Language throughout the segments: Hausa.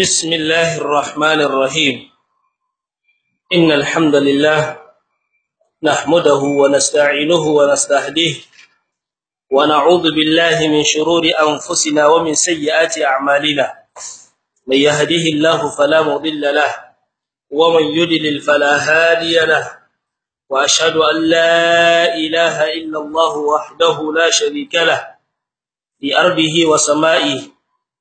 بسم الله الرحمن الرحيم إن الحمد لله نحمده ونستعينه ونستهديه ونعوذ بالله من شرور أنفسنا ومن سيئات أعمالنا من يهده الله فلا مضل له ومن يضلل فلا هادي له وأشهد أن لا إله إلا الله وحده لا شريك له في أرضه وسمائه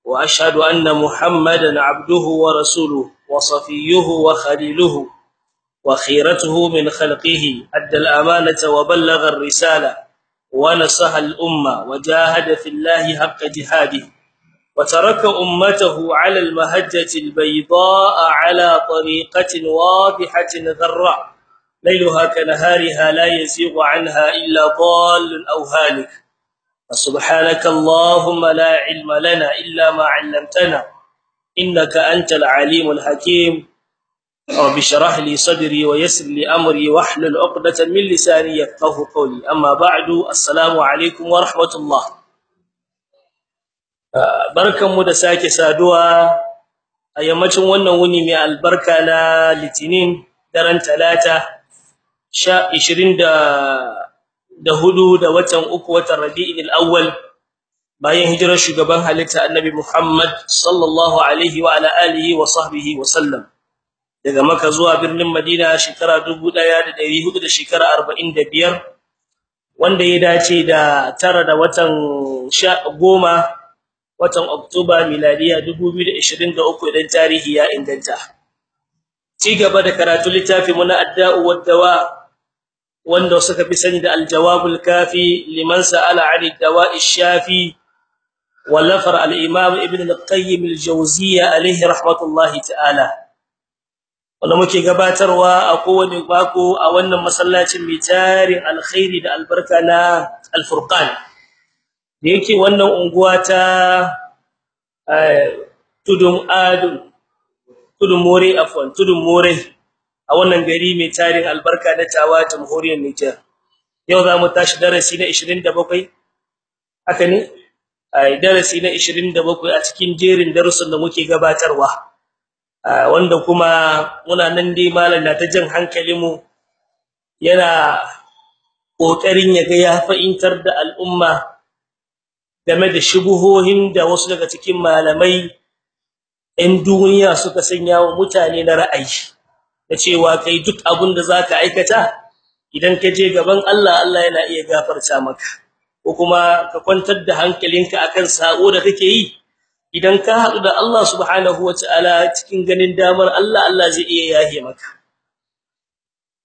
وأشهد أن محمدا عبده ورسوله وصفيه وخليله وخيرته من خلقه أدى الأمانة وبلغ الرسالة ونصح الأمة وجاهد في الله حق جهاده وترك أمته على المهجة البيضاء على طريقة واضحة ذراء ليلها كنهارها لا يزيغ عنها إلا ضال أو هالك. سبحانك اللهم لا علم لنا إلا ما علمتنا إنك أنت العليم الحكيم رب اشرح لي صدري ويسر لي أمري واحلل عقدة من لساني يفقهوا قولي أما بعد السلام عليكم ورحمة الله barkanmu da sake saduwa a yammacin wannan wuni mai albarka na litinin daren talata 20 da huɗu da watan uku watan Rabiul Awwal bayan hijirar shugaban halitta Annabi Muhammad sallallahu alaihi wa ala alihi wa sahbihi wa sallam. Daga Makka zuwa birnin Madina shekara 1400 da shekara 45 wanda ya dace da tara da watan goma watan Oktoba miladiya 2023 idan tarihi ya inganta. Ci gaba da karatu littafin mu na adda'u wad dawa wanda suka fi sani da aljawabul kafi liman sa'ala 'ani dawa'i shafi wallafar al-imam ibn al-qayyim al-jawziyya alayhi rahmatullahi ta'ala. Wanda muke gabatarwa a kowane bako a wannan masallacin mai tarin alkhairi da albarka na al-furqan. Da yake wannan unguwa ta tudun adun tudun more afwan tudun more a wannan gari mai tarin albarka na tawa jamhuriyar Niger yau za mu tashi darasi na 27 haka ne? Ai darasi na 27 a cikin jerin darussan da muke gabatarwa. Wanda kuma muna nan dai malam na ta jan hankalinmu. Yana ƙoƙarin ya ga ya fa'intar da al'umma game da shubuhohin da wasu daga cikin malamai ɗan duniya suka sanya wa mutane na ra'ayi. Da cewa kai duk abin da zaka aikata idan ka je gaban Allah Allah yana iya gafarta maka. Ko kuma ka kwantar da hankalinka akan sako da kake yi. Idan ka haɗu da Allah subhanahu wataala cikin ganin damar Allah Allah zai iya yahe maka.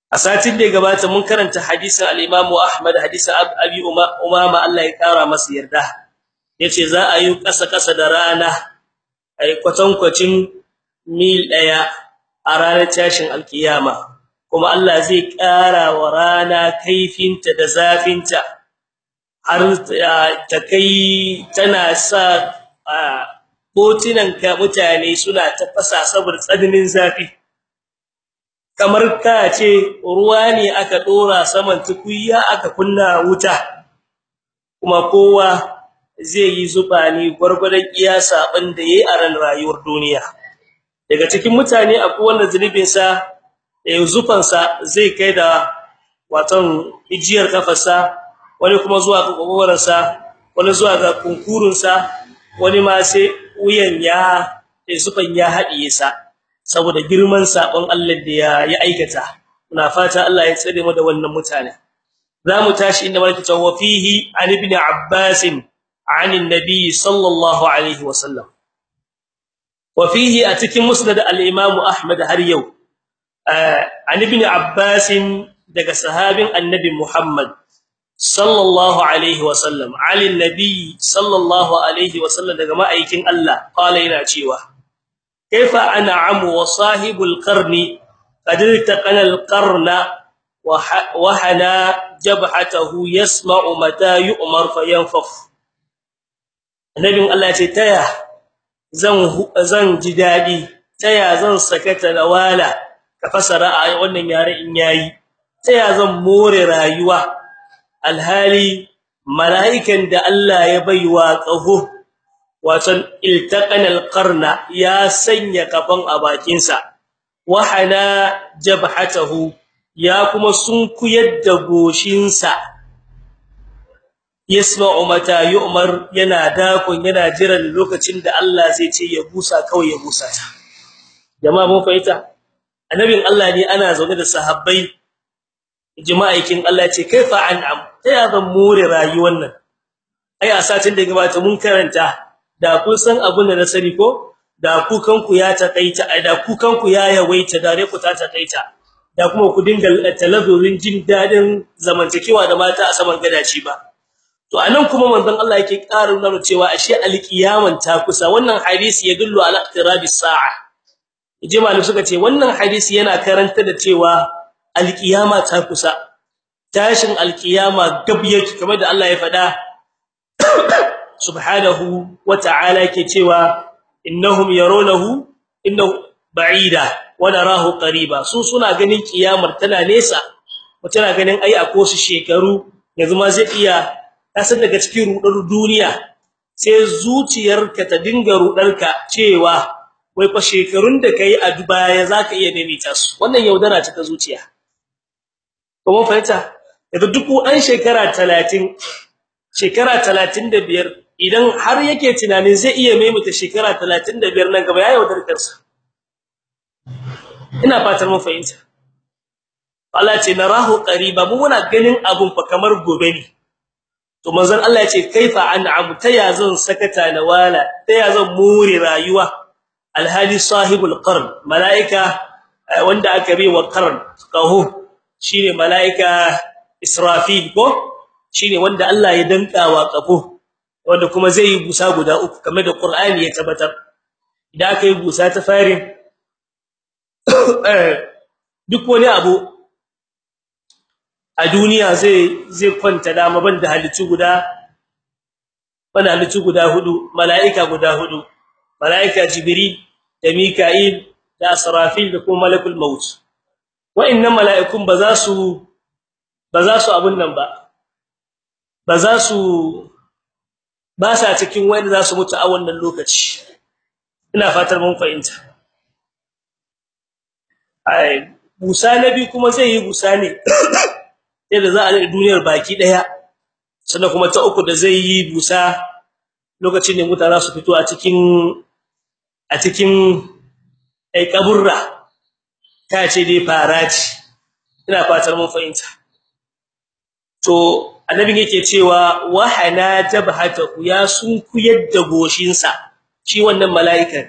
A satin da gabata mun karanta hadisin al-Imam Ahmad hadisin Abi Umama Allah ya kara masa yarda. Yace za a yi kasa kasa da rana ai kwatankwacin mil ɗaya a ranar tashin alkiyama. Kuma Allah zai ƙara wa rana kaifinta da zafinta. Har ta kai tana sa kotunan ka mutane suna tafasa saboda tsananin zafi. Kamar ka ce ruwa ne aka dora saman tukunya aka kunna wuta. Kuma kowa zai yi zuba ne gurgurdan kiyasa abin da yayi a ran rayuwar duniya. daga cikin mutane akwai wanda zunubinsa eh, zufansa zai kai da watan ijiyar kafarsa wani kuma zuwa ga kokorarsa wani zuwa ga kunkurunsa wani ma sai wuyan ya eh, zufan ya haɗiye sa saboda girman sabon Allah da ya yi aikata. Muna fata Allah ya tsare mu da wannan mutane. Zamu tashi inda malaka tawafihi an ibn abbas an annabi sallallahu alaihi wasallam. wa fihi a cikin musnad al-imam ahmad har yau. Eh, an ibn abbas daga sahabin annabi muhammad sallallahu alaihi wa sallam. Ali nabi sallallahu alaihi wa sallam daga ma'aikin Allah qala yana cewa kaifa ana amu wa sahibul qarni qad taqana al-qarna wa hana jabhatahu yasma'u ce taya zan zan ji daɗi taya zan sakata lawala ka fasara a wannan yare in yayi taya zan more rayuwa? Alhali mala'ikan da Allah ya baiwa qaho watan iltaqana alqarna ya sanya kafan a bakin sa wa hana jabhatahu ya kuma sunkuyar da goshin sa yasma'u mata yu'mar yana dakon yana jiran lokacin da Allah zai ce ya busa kawai ya busa ta. Jama'a mun fahimta? Annabin Allah ne ana zaune da sahabbai. Jama'aikin Allah ce kaifa an'am ta ya zan more rayuwar nan? Ai a satin da gabata mun karanta da kun san abin da na sani ko? Da ku kanku ya takaita da ku kanku ya yawaita da ku ta takaita da kuma ku dinga talazurin jin daɗin zamantakewa da mata a saman gadaci ba. To a nan kuma manzon Allah yake ƙarin nuna cewa ashe alqiyaman ta kusa. Wannan hadisi ya dullu ala iqtirabis sa'a. Ijmalu suka ce wannan hadisi yana karanta da cewa alqiyama ta kusa. Tashin alqiyama gab yake kamar da Allah ya faɗa. Subhanahu wa ta'ala yake cewa innahum yarunahu innahu ba'ida wa narahu qariba. Su suna ganin kiyamar tana nesa mutana ganin ai akwai su shekaru yanzu ma zai iya kasan daga cikin rudar duniya sai zuciyarka ta dinga rudarka cewa wai fa shekarun da kai a Dubai zaka iya maimaita su. Wannan yaudara ce ta zuciya. Kuma fahimta? Yanzu duk an shekara 30 shekara 35 idan har yake tunanin zai iya maimaita shekara 35 nan gaba ya yaudar kansa. Ina fatar mun fahimta. Allah ce narahu qariba. Mu muna ganin abun fa kamar gobe ne. To manzon Allah ya ce kaifa an'am ta ya zan sakata na wala ta zan muri rayuwa? Alhali sahibul qarn malaika wanda aka bi wa qarn qahu shine malaika israfil ko? Shine wanda Allah ya danka wa qafo wanda kuma zai yi busa guda uku kamar da qur'ani ya tabbatar. Idan aka yi busa ta farin duk wani abu a duniya zai zai kwanta dama banda halittu guda banda halittu guda huɗu malaika guda huɗu. Malaika jibril da mika'il da asrafil da kuma malakul maut. Wa'annan mala'ikun ba za su abun nan ba. Ba za su ba sa cikin wanda za su mutu a wannan lokaci. Ina fatar mun fahimta. Ai busa nabi kuma zai yi busa ne. yadda za a yi duniyar baki ɗaya sannan kuma ta uku da zai yi busa lokacin da mutane su fito a cikin a cikin ai kaburra ta ce dai faraci ina fatar mun fahimta. To annabi yake cewa wahana jabhatahu ya sunku yadda goshinsa. Shi wannan mala'ikan.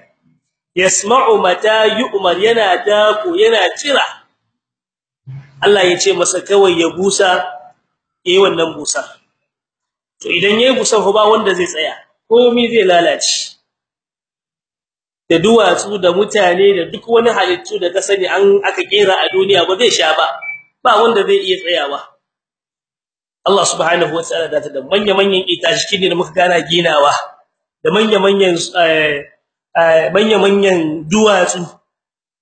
Yasma'u mata yu'mar yana dako yana tira Allah ya ce masa kawai ya busa yayin wannan busa to idan yayi busa ba wanda zai tsaya komai zai lalace. Da duwatsu da mutane da duk wani halittu da ka sani an aka kera a duniya ba zai sha ba ba wanda zai iya tsayawa. Allah subhanahu wataala da ta manya-manyan itashi ne da muka gana ginawa da manya-manyan manya-manyan duwatsu.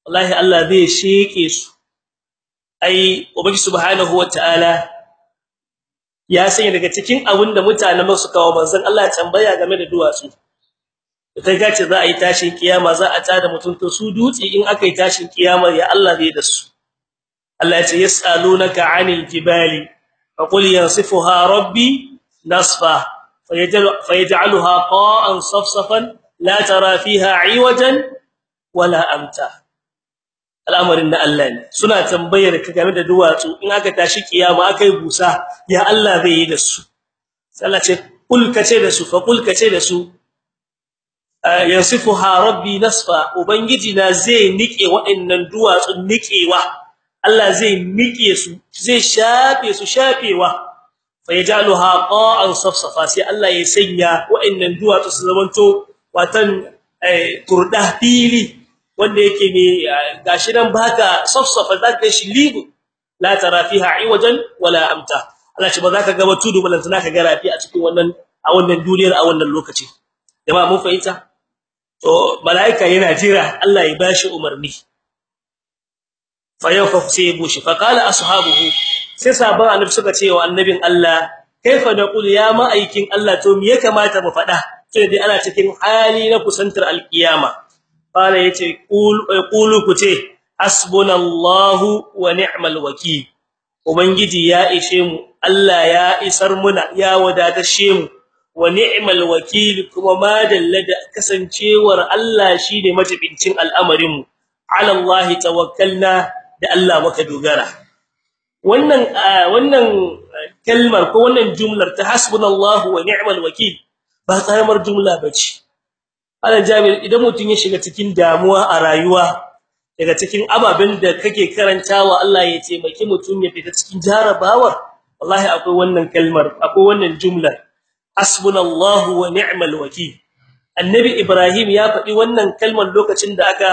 Wallahi Allah zai sheke su. Ai ubangi subhanahu wataala ya sanya daga cikin abin da mutanen su kawo manzon Allah tambaya game da duwatsu. Kai gace za a yi tashin kiyama za a tada mutum to su dutse in aka yi tashin kiyama ya Allah zai da su. Allah ya ce yasalunaka anil jibali faqul yansifuha rabbi nasfa fayaj'alha qa'an safsafan la tara fiha 'iwajan wala amta. Al'amarin na Allah ne. Suna tambayar ka game da duwatsu. In aka tashi kiyama akai busa ya Allah zai yi da su? Sai Allah ce kul kace da su fa kul kace da su. Yansifuha rabbi nasfa. Ubangiji na zai nike waɗannan duwatsun nikewa Allah zai nike su zai shafe su shafewa. Fayajaluha qa'an safsafa. Sai Allah ya sanya waɗannan duwatsu su zamanto watan turda fili. Wanda yake ne gashi nan baka safsafa zaka shi libu la tara fiha iwajan wala amta. Allah ce ba zaka ga tudu balantana ka ga rafi a cikin wannan a wannan duniyar a wannan lokaci. Jama'a mun fahimta? To malaika yana jira Allah ya bashi umarni. Fa yawfa sai bushi fa qala ashabuhu sai sabon annabi suka ce wa annabin Allah kaifa naqul ya ma'aikin Allah to me ya kamata mu fada sai dai ana cikin hali na kusantar alkiyama. Qala ya ce qul qulu kuce hasbunallahu wa ni'mal wakeel ubangiji ya ishe mu Allah ya isar muna ya wadatashe mu. Wa ni'mal wakeel kuma ma dallada kasancewar Allah shine majibincin al'amarin mu ala Allah tawakkalna da Allah muka dogara. Wannan wannan kalmar ko wannan jumlar ta hasbunallahu wa ni'mal wakeel ba karamar jumla bace ala jabir idan mutun ya shiga cikin damuwa a rayuwa daga cikin ababen da kake karantawa Allah ya taimaki mutun ya fita cikin jarabawar wallahi akwai wannan kalmar akwai wannan jumlar hasbunallahu wa ni'mal wakeel annabi ibrahim ya faɗi wannan kalmar lokacin da aka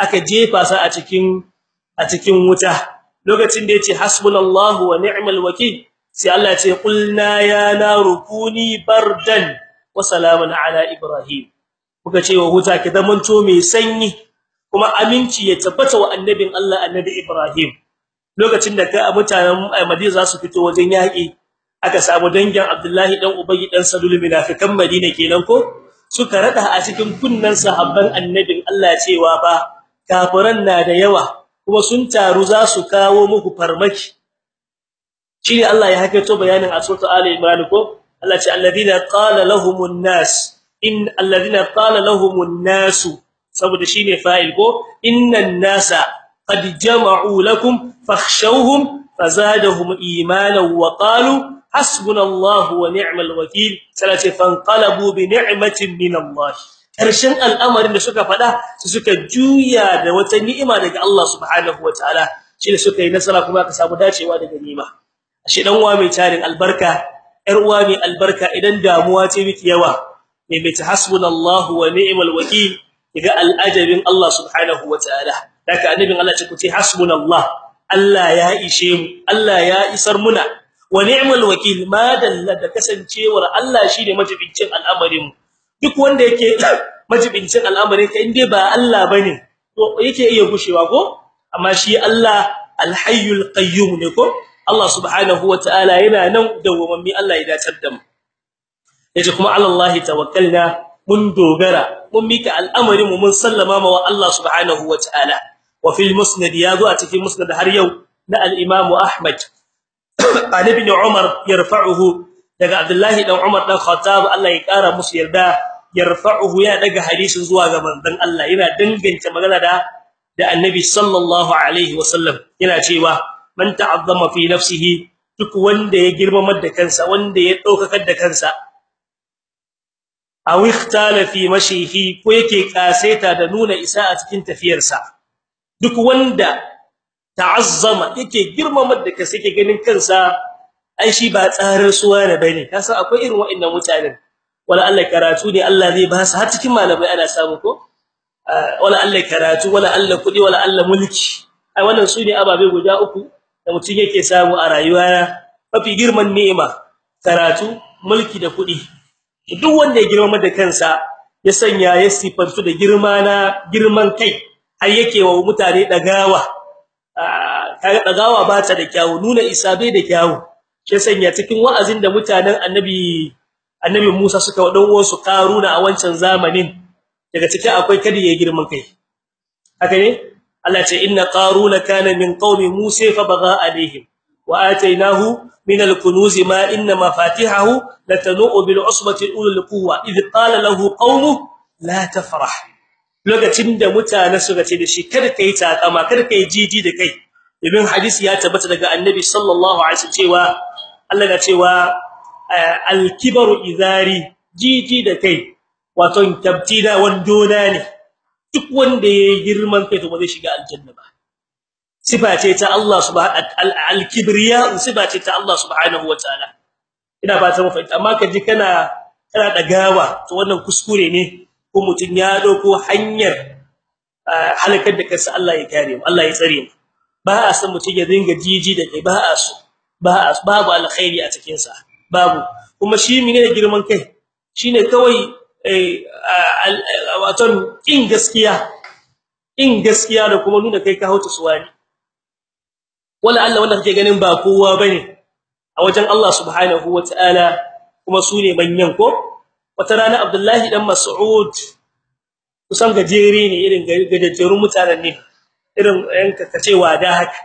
aka jefa sa a cikin a cikin wuta. Lokacin da ya ce hasbunallahu wa ni'mal wakeel sai Allah ya ce qulna ya naru kuni bardan wa salaman ala ibrahim. Kuka ce wa wuta ki zamanto mai sanyi kuma aminci ya tabbata wa annabin Allah annabi ibrahim. Lokacin da ka mutanen Madina za su fito wajen yaki aka samu dangin Abdullahi dan Ubayy dan Salul munafikan Madina kenan ko? Suka rada a cikin kunnan sahabban annabin Allah cewa ba kafiran na da yawa kuma sun taru za su kawo muku farmaki. Shine Allah ya hakaito bayanin a suratul Ali Imran ko? Allah ce alladhina qala lahumun nas. In alladhina qala lahumun nas saboda shine fa'il ko innan nasa qad jama'u lakum fakhshawhum fazadahum imanan wa qalu hasbunallahu wa ni'mal wakeel salati fanqalabu bi ni'matin min Allah ƙarshen al'amarin da suka fada su suka juya da wata ni'ima daga Allah subhanahu wataala shine suka yi nasara kuma ka samu dacewa daga ni'ima ashe dan uwa mai tarin albarka yar uwa mai albarka idan damuwa ce miki yawa mai mai hasbunallahu wa ni'mal wakeel kiga al'ajabin Allah subhanahu wataala daga annabin Allah ce ku ce hasbunallah. Allah ya ishe mu Allah ya isar muna. Wa ni'mal wakeel ma dalla da kasancewar Allah shine majibincin al'amarin duk wanda yake majibincin al'amarin ka inde ba Allah ba ne to yake iya gushewa ko? Amma shi Allah al-hayyul qayyum ne ko? Allah subhanahu wataala yana nan dawwammi Allah ya dacar da mu. Ya ce kuma Allah tawakkalna mun dogara mun mika al'amarin mu mun sallama ma Allah subhanahu wataala wa fil musnad ya zo a cikin musnad har yau na al-imam Ahmad. An ibn Umar yarfa'uhu. Daga Abdullah dan Umar dan Khattab Allah ya kara musu yarda yarfa'uhu ya daga hadisin zuwa ga manzon Allah. Yana danganta magana da da annabi sallallahu alaihi wasallam yana cewa man ta'azzama fi nafsihi duk wanda ya girmamar da kansa wanda ya daukakar da kansa aw ikhtala fi mashihi ko yake kaseta da nuna isa a cikin tafiyarsa. Duk wanda ta'azzama yake girmamar da kansa yake ganin kansa ai shi ba tsarar suwa ne ba ne. Kasa akwai irin wa'annan mutanen. Wala Allah karatu ne Allah zai ba su. Har cikin malamai ana samu ko? Wala Allah karatu wala Allah kuɗi wala Allah mulki. Ai wannan su ne ababe guda uku da mutum yake samu a rayuwa mafi girman ni'ima karatu mulki da kuɗi duk wanda ya girma da kansa ya sanya ya sifantu da girma na girman kai har yake wa mutane dagawa kaga dagawa ba ta da kyawu nuna isa bai da kyawu. Shi sanya cikin wa'azin da mutanen annabi annabi Musa suka wadan uwansu Karuna a wancan zamanin daga cikin akwai kadi ya girman kai. Haka ne? Allah ce inna qaruna kana min qaumi Musa fa baga alaihim. Wa atainahu min al-kunuz ma inna mafatihahu latanu bil usbati ulul quwwa id qala lahu qaumuhu la tafrah. Lokacin da mutane suka ce da shi kada kai takama kada kai jiji da kai. Ibn hadisi ya tabbata daga annabi sallallahu alaihi wasallam cewa Allah ya cewa al-kibaru izari jiji da kai wato tabtida wandona ne. Duk wanda yayi girman kai to ba zai shiga aljanna ba. Sifa ce ta Allah subhanahu al-kibriya sifa ce ta Allah subhanahu wataala ina fata mu fahimta. Amma kaji kana kana dagawa to wannan kuskure ne ko mutun ya ɗauko hanyar halakar da kansa Allah ya kare mu Allah ya tsare mu. Ba a san mutun ya dinga jiji da kai ba a so ba babu alkhairi a cikin sa babu. Kuma shi mene girman kai? Shine kawai wato in gaskiya in gaskiya da kuma nuna kai ka hauta suwani wala Allah wanda kake ganin ba kowa ba ne a wajen Allah subhanahu wataala kuma su ne manyan ko? Wata rana Abdullahi dan Mas'ud kusan gajere ne irin gajejjerun mutanen ne irin yanka kace wada haka.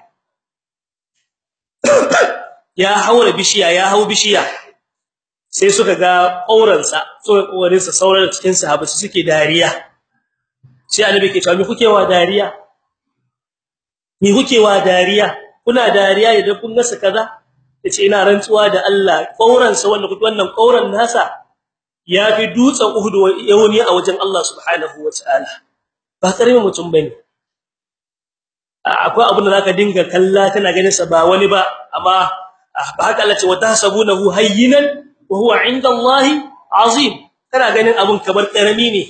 Ya haura bishiya ya hau bishiya. Sai suka ga auransa suka ƙoƙarin sa sauran cikin sahaba suke dariya. Sai annabi ke cewa me kuke wa dariya? Me kuke wa dariya? Kuna dariya idan kun gasa kaza? Yace ina rantsuwa da Allah kauransa wannan wannan kauran nasa yafi dutsen Uhud yawni a wajen Allah subhanahu wataala ba ƙaramin mutum ba ne akwai abin da zaka dinga kalla tana ganin sa ba wani ba amma ba haka Allah ce watahsabunahu hayyinan wa huwa 'inda Allah azim. Kana ganin abun kamar ƙarami ne.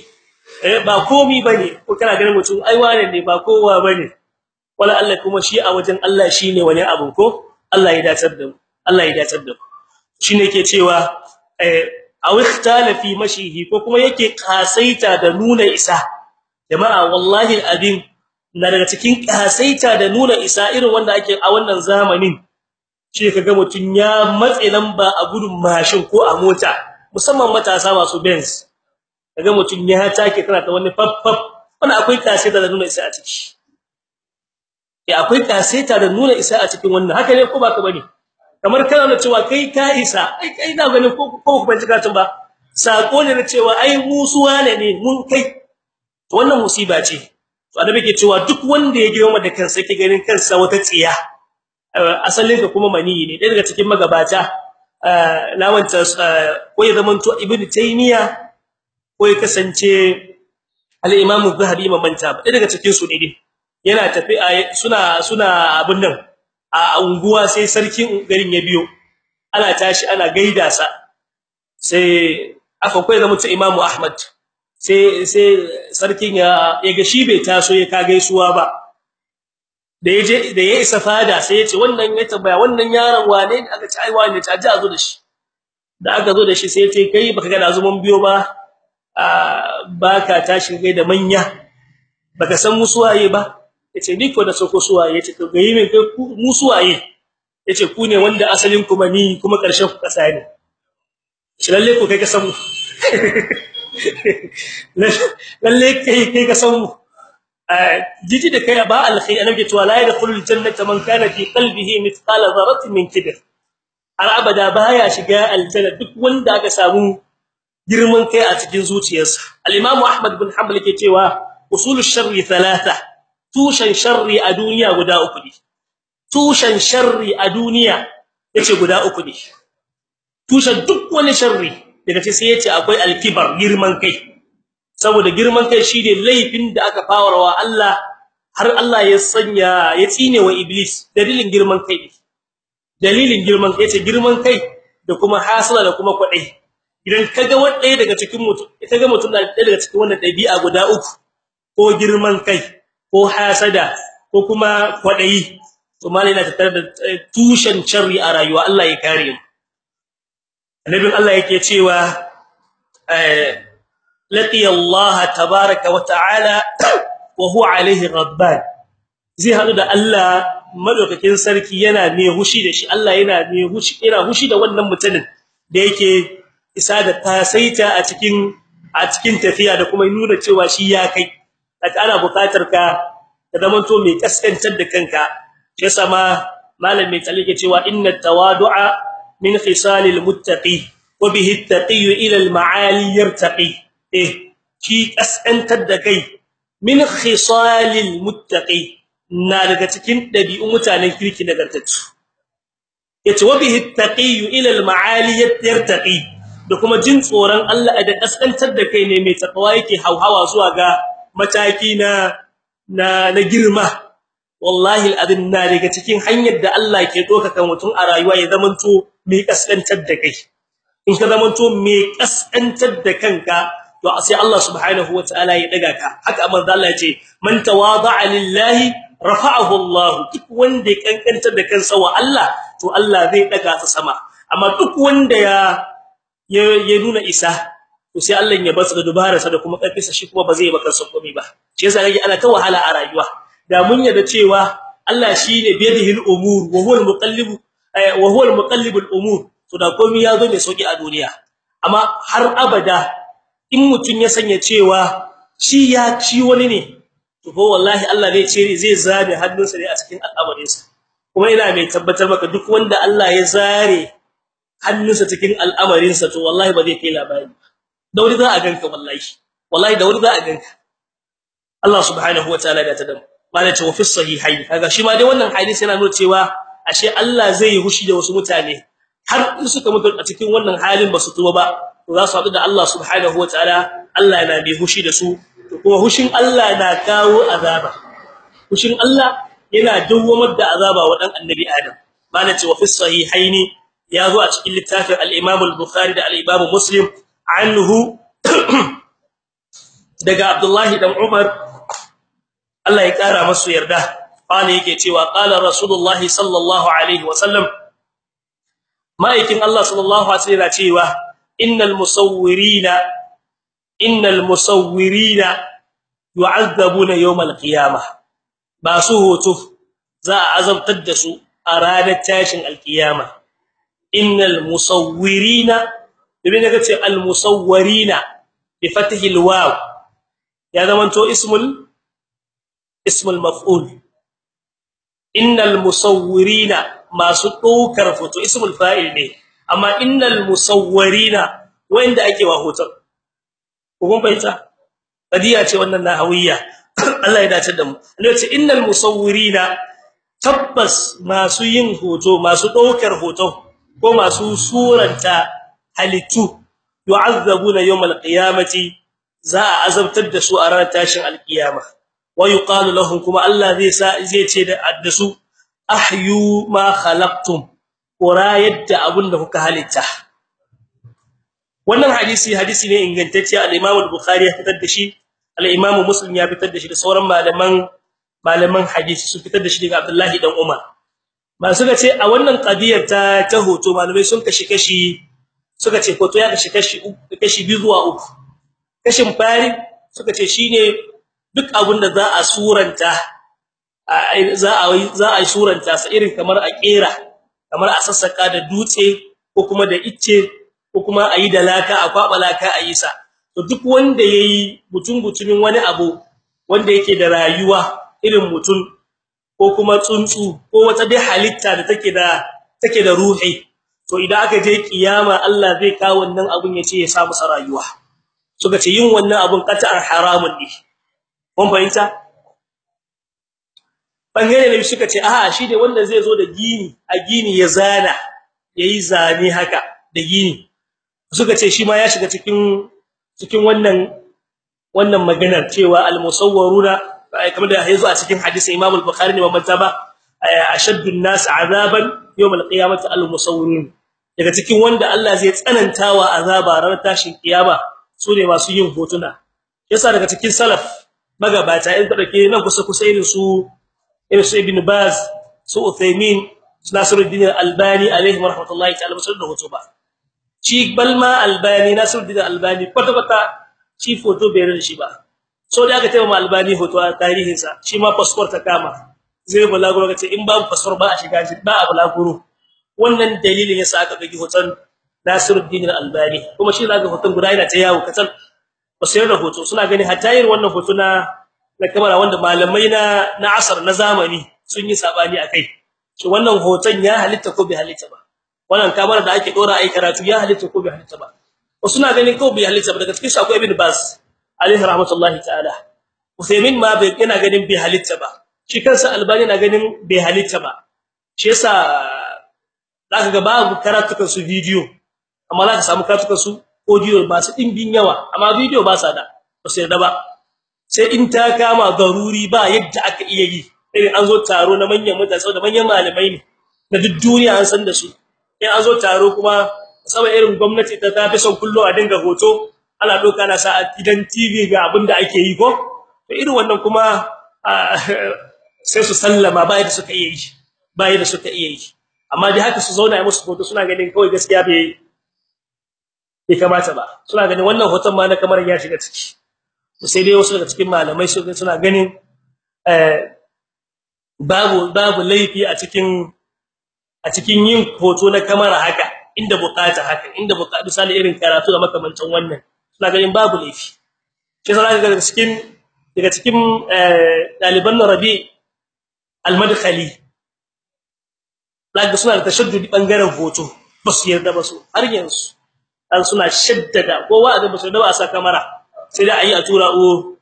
Eh ba komi ba ne ko kana ganin mutum ai wane ne? Ba kowa ba ne wala Allah kuma shi a wajen Allah shine wani abu ko? Allah ya dacar da mu. Allah ya dacar da mu. Shine yake cewa eh aw ikhtala fi mashihi ko kuma yake kasaita da nuna isa. Jama'a wallahi abin na daga cikin kasaita da nuna isa irin wanda ake a wannan zamanin. Shi kaga mutun ya matse lamba a gudun mashin ko a mota musamman matasa masu Benz. Kaga mutun ya take tana ta wani faffaf wanda akwai kasaita da nuna isa a ciki. Ya akwai kasaita da nuna isa a cikin wannan. Haka ne ko baka ba ne? Kamar kana da cewa kai ka isa. Ai kai na ganin ko ko ban tun ba. Sako ne na cewa ai musuwa ne ne? Mun kai. Wannan musiba ce. To annabi ke cewa duk wanda ya girma da kansa yake ganin kansa wata tsiya. Asalin ka kuma mani ne. Daga cikin magabata na wanta ko ya zamanto ibn taymiya ko ya kasance al-imam az-zahabi mamanta daga cikin su ne yana tafi suna suna abin nan a unguwa sai sarkin garin ya biyo. Ana tashi ana gaida sa. Sai aka koyi da mutum imamu ahmad. Sai sai sarkin ya ya ga shi bai taso ya ka gaisuwa ba. Da ya je da ya isa fada sai ya ce wannan ya tambaya wannan yaron wane ne? Aka ce ai wane ta ji a zo da shi. Da aka zo da shi sai ya ce kai baka ga na zo mun biyo ba baka tashi gaida manya. Baka san musuwaye ba. Ya ce ni ko da soko suwaye ya ce to gayi min kai mu suwaye ya ce ku ne wanda asalin kuma ni kuma ƙarshen ku kasa ne. Shi lalle ko kai ka san mu. Lalle kai kai ka san mu. Jiji da kai ba alkhair annabi cewa la yadkhulul jannata man kana fi qalbihi mithqala dharratin min kibr al abada baya shiga aljanna duk wanda aka samu girman kai a cikin zuciyarsa. Al-imam ahmad bin hanbal yake cewa usulush sharri thalatha. Tushen sharri a duniya guda uku ne. Tushen sharri a duniya ya ce guda uku ne. Tushen duk wani sharri daga ce sai ya ce akwai al-kibar girman kai. Saboda girman kai shine laifin da aka fawarwa Allah har Allah ya sanya ya tsine wa iblis. Dalilin girman kai dalilin girman kai ya ce girman kai da kuma hasala da kuma kwadai idan kaga wanda daga cikin mutum kaga mutum da daga cikin wannan dabi'a guda uku ko girman kai ko hasada ko kuma kwadayi to malai na tattare da tushen sharri a rayuwa. Allah ya kare mu. Annabin Allah yake cewa eh laqi Allah tabaaraka wa ta'ala wa huwa alayhi ghadban. Zai hadu da Allah madaukakin sarki yana ne hushi da shi. Allah yana ne hushi yana hushi da wannan mutumin da yake isa da tasaita a cikin a cikin tafiya da kuma nuna cewa shi ya kai. Ana buƙatar ka ka zamanto mai kaskantar da kanka. Shi yasa ma malam mai tsalike cewa inna tawadu'a min khisalil muttaqi wa bihi at-taqi ila al-ma'ali yartaqi. Eh shi kaskantar da kai min khisalil muttaqi na daga cikin dabi'un mutanen kirki nagartattu. Yace wa bihi at-taqi ila al-ma'ali yartaqi. Da kuma jin tsoron Allah da kaskantar da kai ne mai takawa yake hauhawa zuwa ga mataki na na na girma. Wallahi al'adin na daga cikin hanyar da Allah ke doka kan mutum a rayuwa ya zamanto mai kaskantar da kai. In ka zamanto mai kaskantar da kanka to sai Allah subhanahu wataala ya daga ka. Haka manzo Allah ya ce man tawada'a lillahi rafa'ahu Allah duk wanda ya kankantar da kansa wa Allah to Allah zai daga sa sama. Amma duk wanda ya ya nuna isa to sai Allah ya ba su da dubararsa da kuma karfinsa shi kuma ba zai baka komai ba. Shi yasa kage ana ta wahala a rayuwa. Da mun yada cewa Allah shine biyadihi al-umur wa huwa al-muqallib wa huwa al-muqallib al-umur to da komai ya zo mai sauƙi a duniya. Amma har abada in mutun ya sanya cewa shi ya ci wani ne to ko wallahi Allah zai ce zai zaɓe hannunsa ne a cikin al'amarinsa. Kuma ina mai tabbatar maka duk wanda Allah ya zare hannunsa cikin al'amarinsa to wallahi ba zai kai labari da wuri za a ganka wallahi. Wallahi da wuri za a ganka. Allah subhanahu wataala da ta da malace wa fi sahihain kaga shi ma dai wannan hadisi yana nuna cewa ashe Allah zai yi hushi da wasu mutane. Har in suka mutu a cikin wannan halin ba su tuba ba to za su haɗu da Allah subhanahu wataala Allah yana mai hushi da su. To kuma hushin Allah na kawo azaba. Hushin Allah yana dawwamar da azaba wa dan annabi Adam. Malace wa fi sahihaini ya zo a cikin littafin al-Imam al-Bukhari da al-Imam Muslim. Anhu. Daga Abdullah dan Umar Allah ya kara masu yarda. Qala yake cewa qala Rasulullah sallallahu alaihi wasallam ma'aikin Allah sallallahu alaihi wasallam cewa innal musawwirina innal musawwirina yu'azzabuna yawm al-qiyamah ba su hoto za a azabtar da su a ranar tashin al-qiyamah innal musawwirina idan daga ce al musawwirina bi fathi al waw. Ya zamanto ismul ismul maf'ul. Innal musawwirina masu dokar foto ismul fa'il ne. Amma innal musawwirina wanda ake wa hoton. Kun bayyana kadiya ce wannan nahawiyya. Allah ya dace da mu. Allah ce innal musawwirina tabbas masu yin hoto masu dokar hoto ko masu suranta halittu yu'azzabuna yawmal qiyamati za a azabtar da su a ranar tashin alkiyama. Wa yuqalu lahum kuma Allah zai sa zai ce da addasu ahyu ma khalaqtum qura yadda abunda kuka halitta. Wannan hadisi hadisi ne ingantacce al-Imam al-Bukhari ya fitar da shi al-Imam Muslim ya fitar da shi da sauran malaman malaman hadisi su fitar da shi daga Abdullah dan Umar. Ba suka ce a wannan qadiyar ta ta hoto malamai sun kashi kashi suka ce hoto ya kashi kashi kashi biyu zuwa uku. Kashin fari suka ce shine duk abin da za a suranta za a za a suranta sa irin kamar a kera kamar a sassaka da dutse ko kuma da icce ko kuma a yi da laka a kwaba laka a yi sa. To duk wanda yayi butun butumin wani abu wanda yake da rayuwa irin mutum ko kuma tsuntsu ko wata dai halitta da take da take da ruhi to idan aka je kiyama Allah zai kawo wannan abun ya ce ya samu rayuwa. Suka ce yin wannan abun qat'an haramun ne. Kun fahimta? Bangare ne suka ce a'a shi ne wanda zai zo da gini a gini ya zana yayi zane haka da gini. Suka ce shi ma ya shiga cikin cikin wannan wannan maganar cewa al-musawwaruna kamar da ya zo a cikin hadisi Imam al-Bukhari ne mamanta ba ashaddu an-nas azaban yawm al-qiyamati al-musawwirin. Daga cikin wanda Allah zai tsanantawa azaba ranar tashin kiyama su ne masu yin hotuna. Yasa daga cikin salaf magabata in dake nan kusa kusa su irin su Ibn Baz su Uthaymeen Nasiruddin al-Albani alaihi rahmatullahi ta'ala musallu da hoto ba. Shi balma Albani Nasiruddin al-Albani kwata kwata shi foto bai shi ba. So da aka taimaka albani hoto a tarihin sa shi ma passport ta kama. Zai balaguro kace in babu passport ba a shiga shi ba a balaguro wannan dalilin yasa aka dage hoton Nasiruddin Albani kuma shi zaka hoton guda yana ta yawo kacal. Basir da hoto suna gani hatta yin wannan hoto na na kamera wanda malamai na na asar na zamani sun yi saɓani akai shi wannan hoton ya halitta ko bai halitta ba? Wannan kamera da ake dora ai karatu ya halitta ko bai halitta ba? Wasu na ganin ko bai halitta ba daga cikin shi akwai Ibn Bas alaihi rahmatullahi ta'ala. Uthaymeen ma bai yana ganin bai halitta ba. Shi kansa Albani na ganin bai halitta ba. Shi yasa zaka ga babu karatukan su video amma zaka samu karatukan su audio masu dimbin yawa amma video ba sa da ba sai da ba. Sai in ta kama garuri ba yadda aka iya yi irin an zo taro na manyan mutane saboda manyan malamai ne na duk duniya an san da su. In an zo taro kuma saboda irin gwamnati ta tafi son kullu a dinga hoto ana doka na sa a gidan TV ga abin da ake yi ko? Irin wannan kuma sai su sallama ba yadda suka iya yi ba yadda suka iya yi. Amma dai haka su zauna musu hoto suna ganin kawai gaskiya bai bai kamata ba. Suna ganin wannan hoton ma na kamar ya shiga ciki. Sai dai wasu daga cikin malamai su suna ganin eh babu babu laifi a cikin a cikin yin hoto na kamera haka inda buƙata haka inda buƙata misali irin karatu da makamantan wannan. Suna ganin babu laifi. Sai daga cikin daga cikin daliban Rabi al-Madkhali daga suna da tashaddudi ɓangaren hoto ba su yarda ba su har yanzu dan suna shaddada kowa da ba su da ba sa kamera sai da ayi a tura o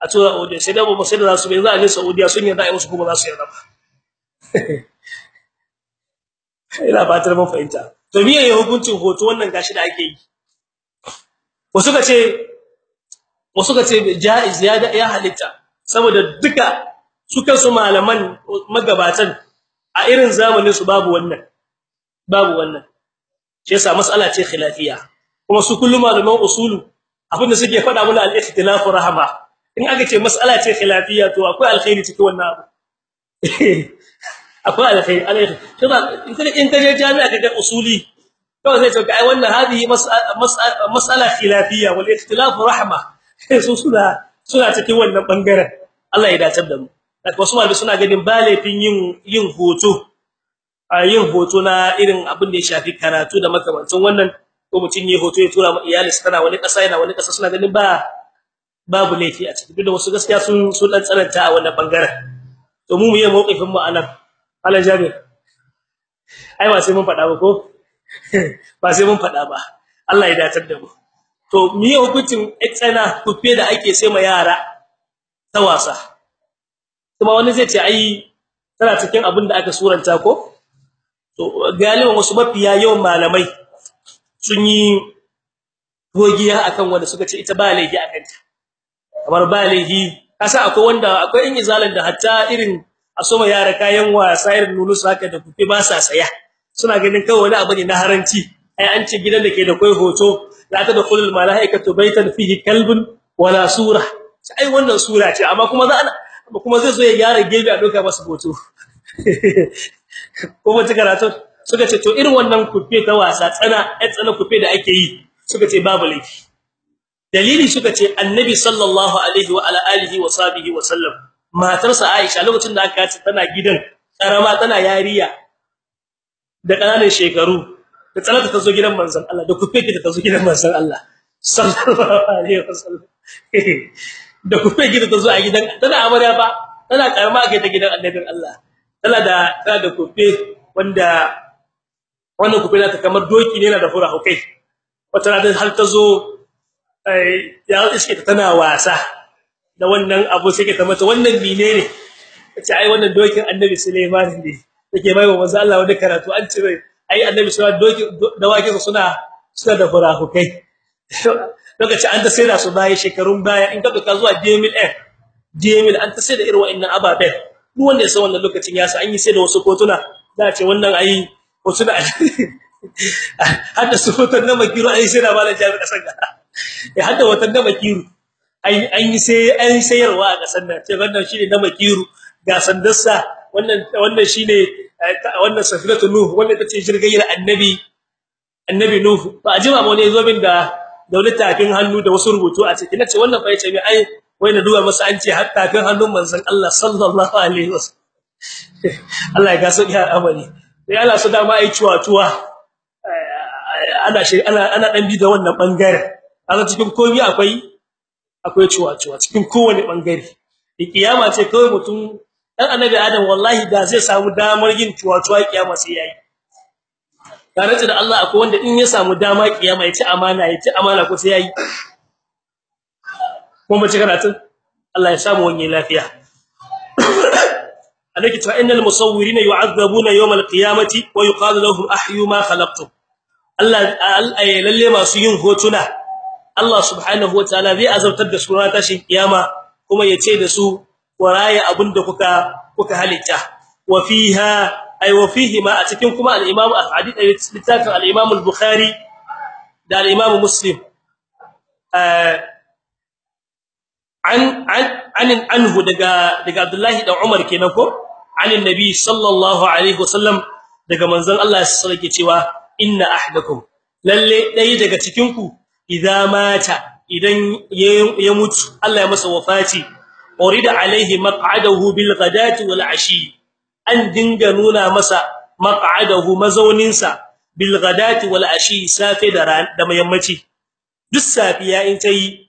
a tura o sai da ba sai da su bai a je Saudiya sun yarda ai musu kuma za su yarda ba ina fatar mun fahimta to me yayin hukuncin hoto wannan gashi da ake yi wasu ka ce wasu ka ce jaiz ya ya halitta saboda duka su kansu malaman magabatan a irin zamanin su babu wannan babu wannan. Shi yasa mas'ala ce khilafiya. Kuma su kullu malaman usulu abin da suke faɗa mana al-ikhtilaf rahma. In aka ce mas'ala ce khilafiya to akwai alkhairi cikin wannan abu. Akwai alkhairi alkhairi. Kaje in kaje jami'a kaga usuli to sai ce ai wannan hadihi mas'ala khilafiyya wal ikhtilaf rahma. Su suna suna cikin wannan ɓangaren Allah ya dace da mu. Wasu malami suna ganin ba laifin yin yin hoto a yin hoto na irin abin da ya shafi karatu da makamancin wannan. Ko mutun yi hoto ya tura ma iyali tana wani kasa yana wani kasa suna ganin ba babu laifi a cikin da wasu gaskiya sun sun dan tsananta a wannan ɓangaren to mu mu yi mauqifin mu a nan Allah jabir ai ba sai mun faɗa ba ko? Ba sai mun faɗa ba. Allah ya datar da mu. To miye hukuncin tsana kufe da ake sai ma yara ta wasa. Kuma wani zai ce ai tana cikin abin da aka suranta ko? To galiban wasu mafiya yawan malamai sun yi gogiya akan wanda suka ce ita ba laifi akan ta kamar ba laifi kasa akwai wanda akwai in izalan da hatta irin a yara kayan wasa irin nunu haka da kufe ba sa saya. Suna ganin kawai wani abu ne na haranci ai an ce gidan da ke da kai hoto la tadkhulul malaikatu baytan fihi kalbun wala sura. Ai wannan sura ce amma kuma za kuma zai zo ya gyara gebe a doka masa hoto. Kuma ta karatu suka ce to irin wannan kufe ta wasa tsana ai tsana kufe da ake yi suka ce babu laifi. Dalili suka ce annabi sallallahu alaihi wa ala alihi wa sahbihi wa sallam matarsa Aisha lokacin da aka ce tana gidan karama tana yariya da ƙananan shekaru da tsanata ta zo gidan manzon Allah da kufe ta zo gidan manzon Allah sallallahu alaihi wasallam da kufe ki ta zo a gidan tana amarya ba tana karama kai ta gidan annabin Allah. Tana da tana da kufe wanda wannan kufe ta kamar doki ne yana da fura hukai wata rana har ta zo ya iske ta tana wasa da wannan abu sai ta mata wannan menene ce ai wannan dokin annabi Sulaiman ne. Take bai wa manzo Allah wani karatu an cire ai annabi alaihi wasallam dawakin suna suna da furafukai lokaci an ta saida su baya shekarun baya in ka duka zuwa Demil F Demil an ta saida irin wa'annan ababen. Duk wanda ya san wannan lokacin ya san an yi saida wasu kotuna za a ce wannan ai kotuna hadda su hoton na makiru ai saida malan jami'a kasan ga. Ya hadda hoton na makiru an yi sai an sayarwa a kasan nan. Ce wannan shine na makiru ga sandarsa wannan wannan shine wannan safilatu nuh wanda tace jirgin annabi annabi nuh ba jima mu ne zo bin da daulata tafin hannu da wasu rubutu a cikin nace wannan fa ya ce mai ai wai na duba masa an ce har tafin hannun manzon Allah sallallahu alaihi wasallam. Allah ya gaso ya amani sai Allah su da ma ai cuwa ana shi ana ana dan bi da wannan ɓangare kaga cikin komai akwai akwai cuwa cikin kowane ɓangare kiyama ce kawai mutum dan annabi adam wallahi da zai samu damar yin tuwa-tuwa kiyama sai yayi tare da Allah akwai wanda in ya samu dama kiyama ya ci amana ya ci amana ko sai yayi kuma ci karatun? Allah ya samu wani lafiya. Alaki ta innal musawwirina yu'adhabuna yawm al-qiyamati wa yuqalu lahum ahyu ma khalaqtum. Allah lalle masu yin hotuna. Allah subhanahu wa ta'ala zai azabtar da su ranar tashin kiyama kuma ya ce da su waraye abin da kuka kuka halitta. Wa fiha ay wa fihi ma a cikin kuma al-imam hadith littafin al-imam al-bukhari da al-imam muslim an an an anhu daga daga abdullahi da umar kenan ko anin nabi sallallahu alaihi wasallam daga manzon Allah sallallahu alaihi cewa inna ahdakum lalle dai daga cikin ku idza mata idan ya mutu Allah ya masa wafati urida alaihi maq'adahu bil ghadati wal ashi an dinga nuna masa maq'adahu mazauninsa bil ghadati wal ashi safe da ran da mayammaci duk safiya in tayi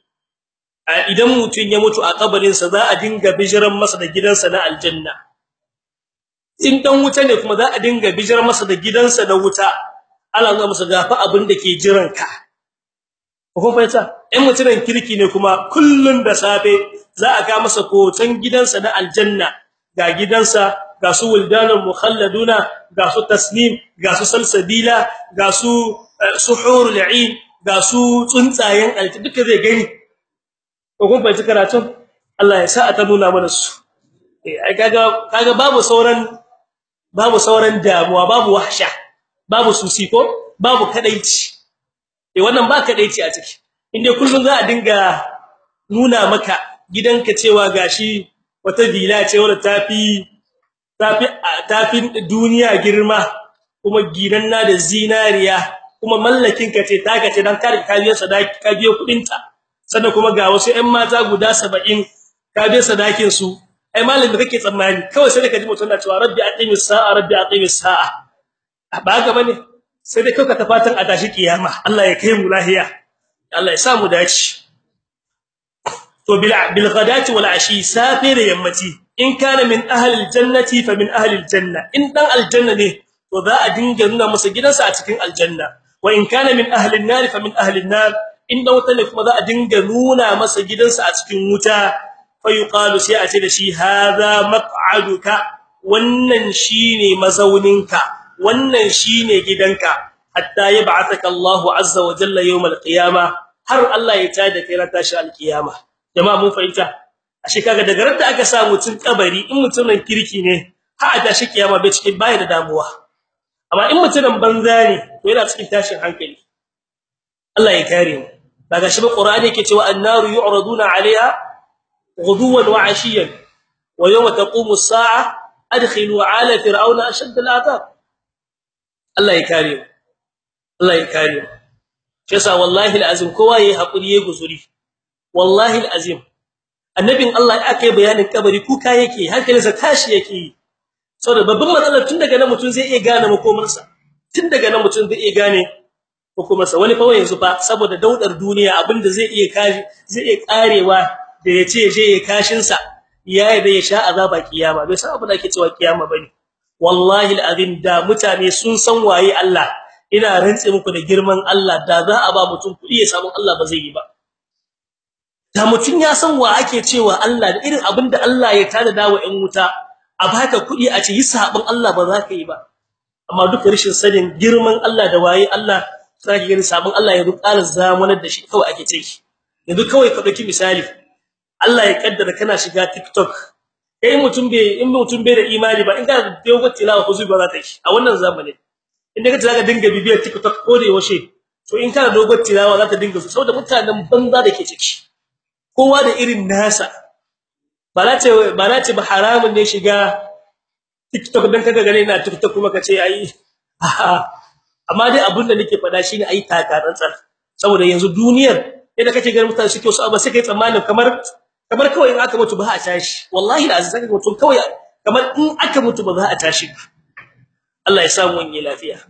idan mutun ya mutu a kabarin sa za a dinga bijiran masa da gidansa na aljanna. In dan wuta ne kuma za a dinga bijiran masa da gidansa na wuta. Allah zai masa gafa abin da ke jiran ka ko fahimta? In mutumin kirki ne kuma kullun da safe za a ga masa kotan gidansa na aljanna. Ga gidansa ga su wildanul mukhalladuna ga su tasnim ga su salsabila ga su suhurul ain ga su tsuntsayen alti duka zai gani. Ko kun fahimci karatun? Allah ya sa a ta nuna mana su. Eh ai kaga kaga babu sauran babu sauran damuwa babu wahsha babu susi ko babu kadaici. Eh wannan ba kadaici a ciki. Inda kullun za a dinga nuna maka gidanka cewa gashi wata villa ce wadda tafi tafi tafi duniya girma kuma ginanna da zinariya kuma mallakin ka ce taka ce dan kare ka biya sadaki ka biya kuɗin ta sannan kuma ga wasu ƴan mata guda 70 ka biya sadakin su ai malamin da kake tsammani kawai sai ka ji mutun na cewa rabbi aqimis sa'a rabbi aqimis sa'a. Ba ga ba ne? Sai dai kauka ta fatan a tashi kiyama. Allah ya kai mu lahiya. Allah ya sa mu dace. To bil bil ghadati wal ashi safir yammati in kana min ahli aljannati fa min ahli aljanna in dan aljanna ne to za a dinga nuna masa gidansa a cikin aljanna. Wa in kana min ahli an-nar fa min ahli an-nar in da wuta ne kuma za a dinga nuna masa gidansa a cikin wuta. Fa yuqalu sai a ce da shi hadha maq'aduka. Wannan shine mazauninka. Wannan shine gidanka. Hatta yab'athaka Allahu azza wa jalla yawm al-qiyamah har Allah ya tada kai ran tashi al-qiyamah. Jama'a mun fahimta? Ashe kaga daga ran da aka sa mutun kabari in mutumin kirki ne har a tashi kiyama bai cikin bai da damuwa. Amma in mutumin banza ne to yana cikin tashin hankali. Allah ya kare mu. Daga shi Qur'ani yake cewa annaru yu'raduna 'alayha ghuduwan wa 'ashiyan wa yawma taqumu as-sa'a adkhilu 'ala fir'auna ashadda al-'adab Allah ya kare mu. Allah ya kare mu. Shi wallahi alazim kowa yayi haƙuri yayi guzuri. Wallahi alazim annabin Allah ya kai bayanin kabari kuka yake hankalinsa tashi yake saboda babban matsalar tun daga nan mutun zai iya gane makomarsa. Tun daga nan mutun zai iya gane makomarsa. Wani fa yanzu fa saboda daudar duniya abin da zai iya kaji zai iya karewa da ya ce je ya kashin sa yayi da ya sha azaba kiyama. Bai san abu da ake cewa kiyama ba ne wallahi alazim da mutane sun san waye Allah ina rantse muku da girman Allah da za a ba mutum kuɗi ya samu Allah ba zai yi ba. Da mutum ya san wa ake cewa Allah da irin abin da Allah ya tada dawo ɗan wuta a baka kuɗi a ce yi sabon Allah ba za ka yi ba. Amma duka rashin sanin girman Allah da waye Allah sai gani sabon Allah ya ruƙala zamanar da shi kawai ake ciki yanzu kawai ka ɗauki misali Allah ya kaddara kana shiga TikTok. Kai mutum bai in mutum bai da imani ba in ka dogo tilawa ko zuba za ta yi a wannan zamanin. Inda kace zaka dinga bibiyar TikTok ko da yaushe to in kana dogo tilawa za ta dinga su saboda mutanen banza da ke ciki. Kowa da irin nasa. Ba na ce ba na ce ba haramun ne shiga TikTok dan kaga gane ina TikTok kuma kace ai amma dai abin da nake faɗa shine ai takarantsar saboda yanzu duniyar idan kake ganin mutane suke so ba sai kai tsammanin kamar kamar kawai in aka mutu ba a tashi. Wallahi da azza kaga mutum kawai kamar in aka mutu ba za a tashi Allah ya samu wani lafiya.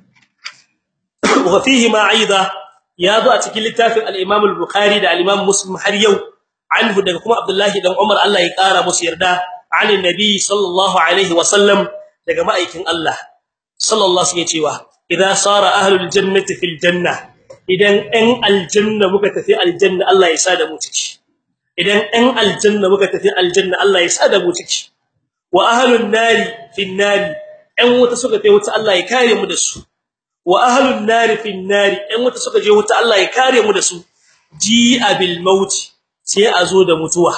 Wa fihi ma ya zo a cikin littafin al-Imam al-Bukhari da al-Imam Muslim har yau. Anhu daga kuma Abdullahi dan Umar Allah ya kara musu yarda ani nabi sallallahu alaihi wa sallam daga ma'aikin Allah. Sallallahu alaihi cewa idza sara ahlul jannati fil janna. Idan ɗan aljanna muka tafi aljanna Allah ya sa da mu ciki. Idan ɗan aljanna muka tafi aljanna Allah ya sa da mu ciki. Wa ahlun nari fin nari ɗan wuta suka tafi wuta Allah ya kare mu da su. Wa ahlun nari fin nari ɗan wuta suka je wuta Allah ya kare mu da su. Ji'a bil maut sai a zo da mutuwa.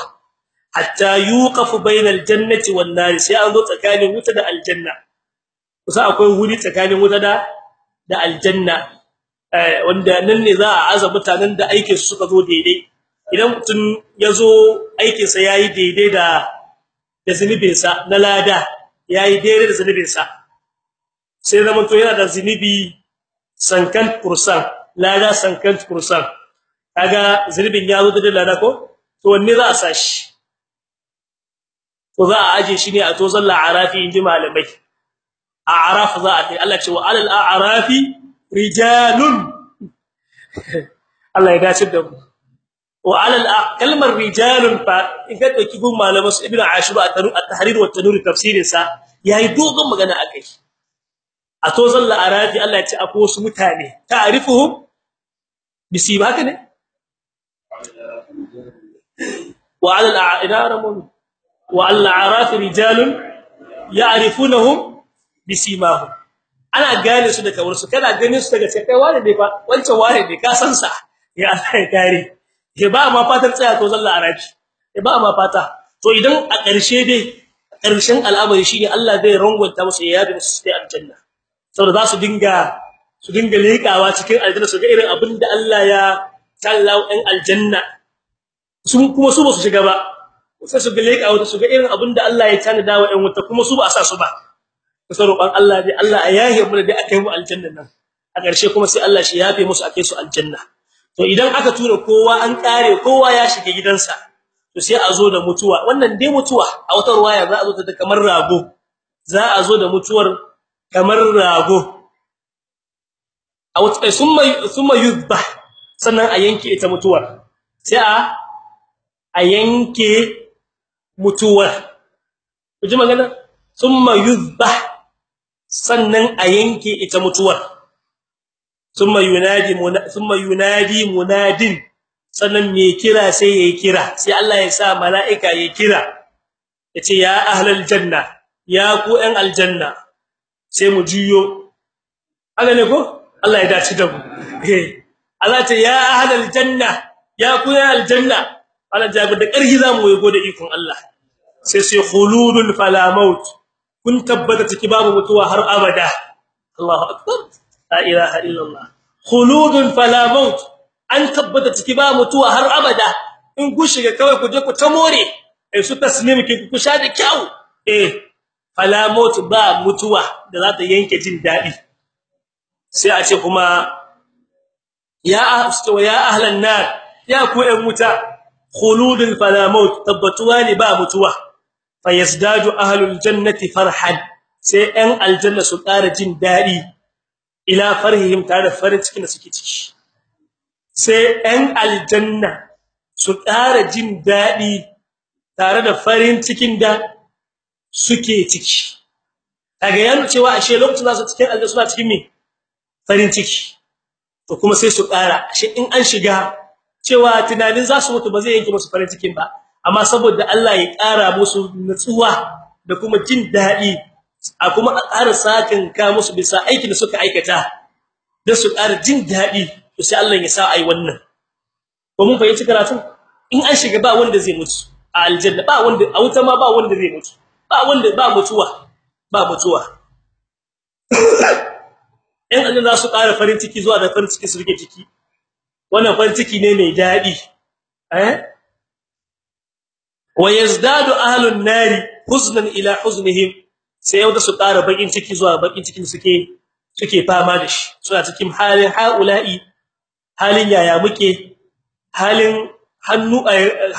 Hatta yuqafu bainal jannati wan nari sai an zo tsakanin wuta da aljanna. Kusa akwai wuri tsakanin wuta da da aljanna. Wanda nan ne za a aza mutanen da aikin su suka zo daidai. Idan mutum ya zo aikin sa yayi daidai da da zunubin sa na lada yayi daidai da zunubin sa sai zaman to yana da zunubi sankan kursan lada sankan kursan. Kaga zunubin ya zo da lada ko? To wanne za a sashi to za a aje shi ne a to zalla inji malamai. A'raf za a kai. Allah ce wa alal a'rafi rijalun. Allah ya dace da mu. Wa ala kalmar rijalun fa in ɗauki gun malaman ibnu ashur at-tahrir wa at-tanur tafsirin sa yayi dogon magana akai a to zalla Allah ya ce akwai wasu mutane. Ta'rifuhum bisiba haka ne? Ala al-a'ramu wa al-a'raf rijalun ya'rifunahum bisimahum ana gane su daga wurin su kana ganin su daga kai wani ne fa wancan wani ne ka san sa ya Allah ya kare ke ba ma fatar tsaya to zalla arabi ke ba ma fata to idan a ƙarshe dai ƙarshen al'amari shine Allah zai rangwanta musu ya yabi musu sai aljanna saboda za su dinga su dinga leƙawa cikin aljanna su ga irin abin da Allah ya tallau ɗan aljanna sun kuma su ba su shiga ba. Sai su ga leƙawa su ga irin abin da Allah ya tanada wa ɗan wuta kuma su ba a sa su ba. Kusa roƙon Allah dai Allah a yahe mu da akai mu aljanna nan. A ƙarshe kuma sai Allah shi yafe musu akai su aljanna. To idan aka tura kowa an kare kowa ya shiga gidansa to sai a zo da mutuwa. Wannan dai mutuwa a wata ruwaya za a zo ta kamar rago. Za a zo da mutuwar kamar rago. A wata summa summa yuzbah sannan a yanke ita mutuwar. Sai a a yanke mutuwar. Kuji magana? Summa yuzbah sannan a yanke ita mutuwar. Thumma yunadi thumma yunadi munadin sannan me kira sai yayi kira. Sai Allah ya sa malaika yayi kira. Yace ya ahlal janna ya ku ɗan aljanna sai mu juyo. Haka ne ko? Allah ya dace da mu. Eh. Allah ce ya ahlal janna ya ku ɗan aljanna Allah jabi da ƙarfi za mu yi gode ikon Allah. Sai sai khuludun fala maut. Kun tabbata ciki babu mutuwa har abada. Allahu akbar. La ilaha illallah. Khuludun fala maut. An tabbata ciki ba mutuwa har abada. In ku shiga kawai ku je ku ta more. Eh su taslim ki ku sha da kyau. Eh fala maut ba mutuwa da za ta yanke jin daɗi sai a ce kuma ya ahstu ya ahlan nar ya ku ɗan wuta. Khuludun fala maut tabbatuwa ne ba mutuwa. Fayazdadu ahlul jannati farhan sai ɗan aljanna su ƙara jin daɗi ila farhihim tare farin cikin da suke ciki. Sai ɗan aljanna su ƙara jin daɗi tare da farin cikin da suke ciki. Kaga yana cewa ashe lokacin da su cikin aljanna suna cikin me? Farin ciki. To kuma sai su ƙara ashe in an shiga cewa tunanin za su mutu ba zai yanke musu farin cikin ba. Amma saboda Allah ya ƙara musu nutsuwa da kuma jin daɗi a kuma ƙara sakin ka musu bisa aikin da suka aikata da su ƙara jin daɗi to sai Allah ya sa ai wannan. Ko mun fahimci karatu in an shiga ba wanda zai mutu a aljanna ba wanda a wuta ma ba wanda zai mutu ba wanda ba mutuwa ba mutuwa. In aljanna su ƙara farin ciki zuwa da farin ciki su riƙe ciki. Wannan farin ciki ne mai daɗi eh? Wa yazdadu ahlun nari huznan ila huznihim. Sai yau da su ƙara bakin ciki zuwa bakin cikin suke suke fama da shi. Suna cikin halin haula'i halin yaya muke halin hannu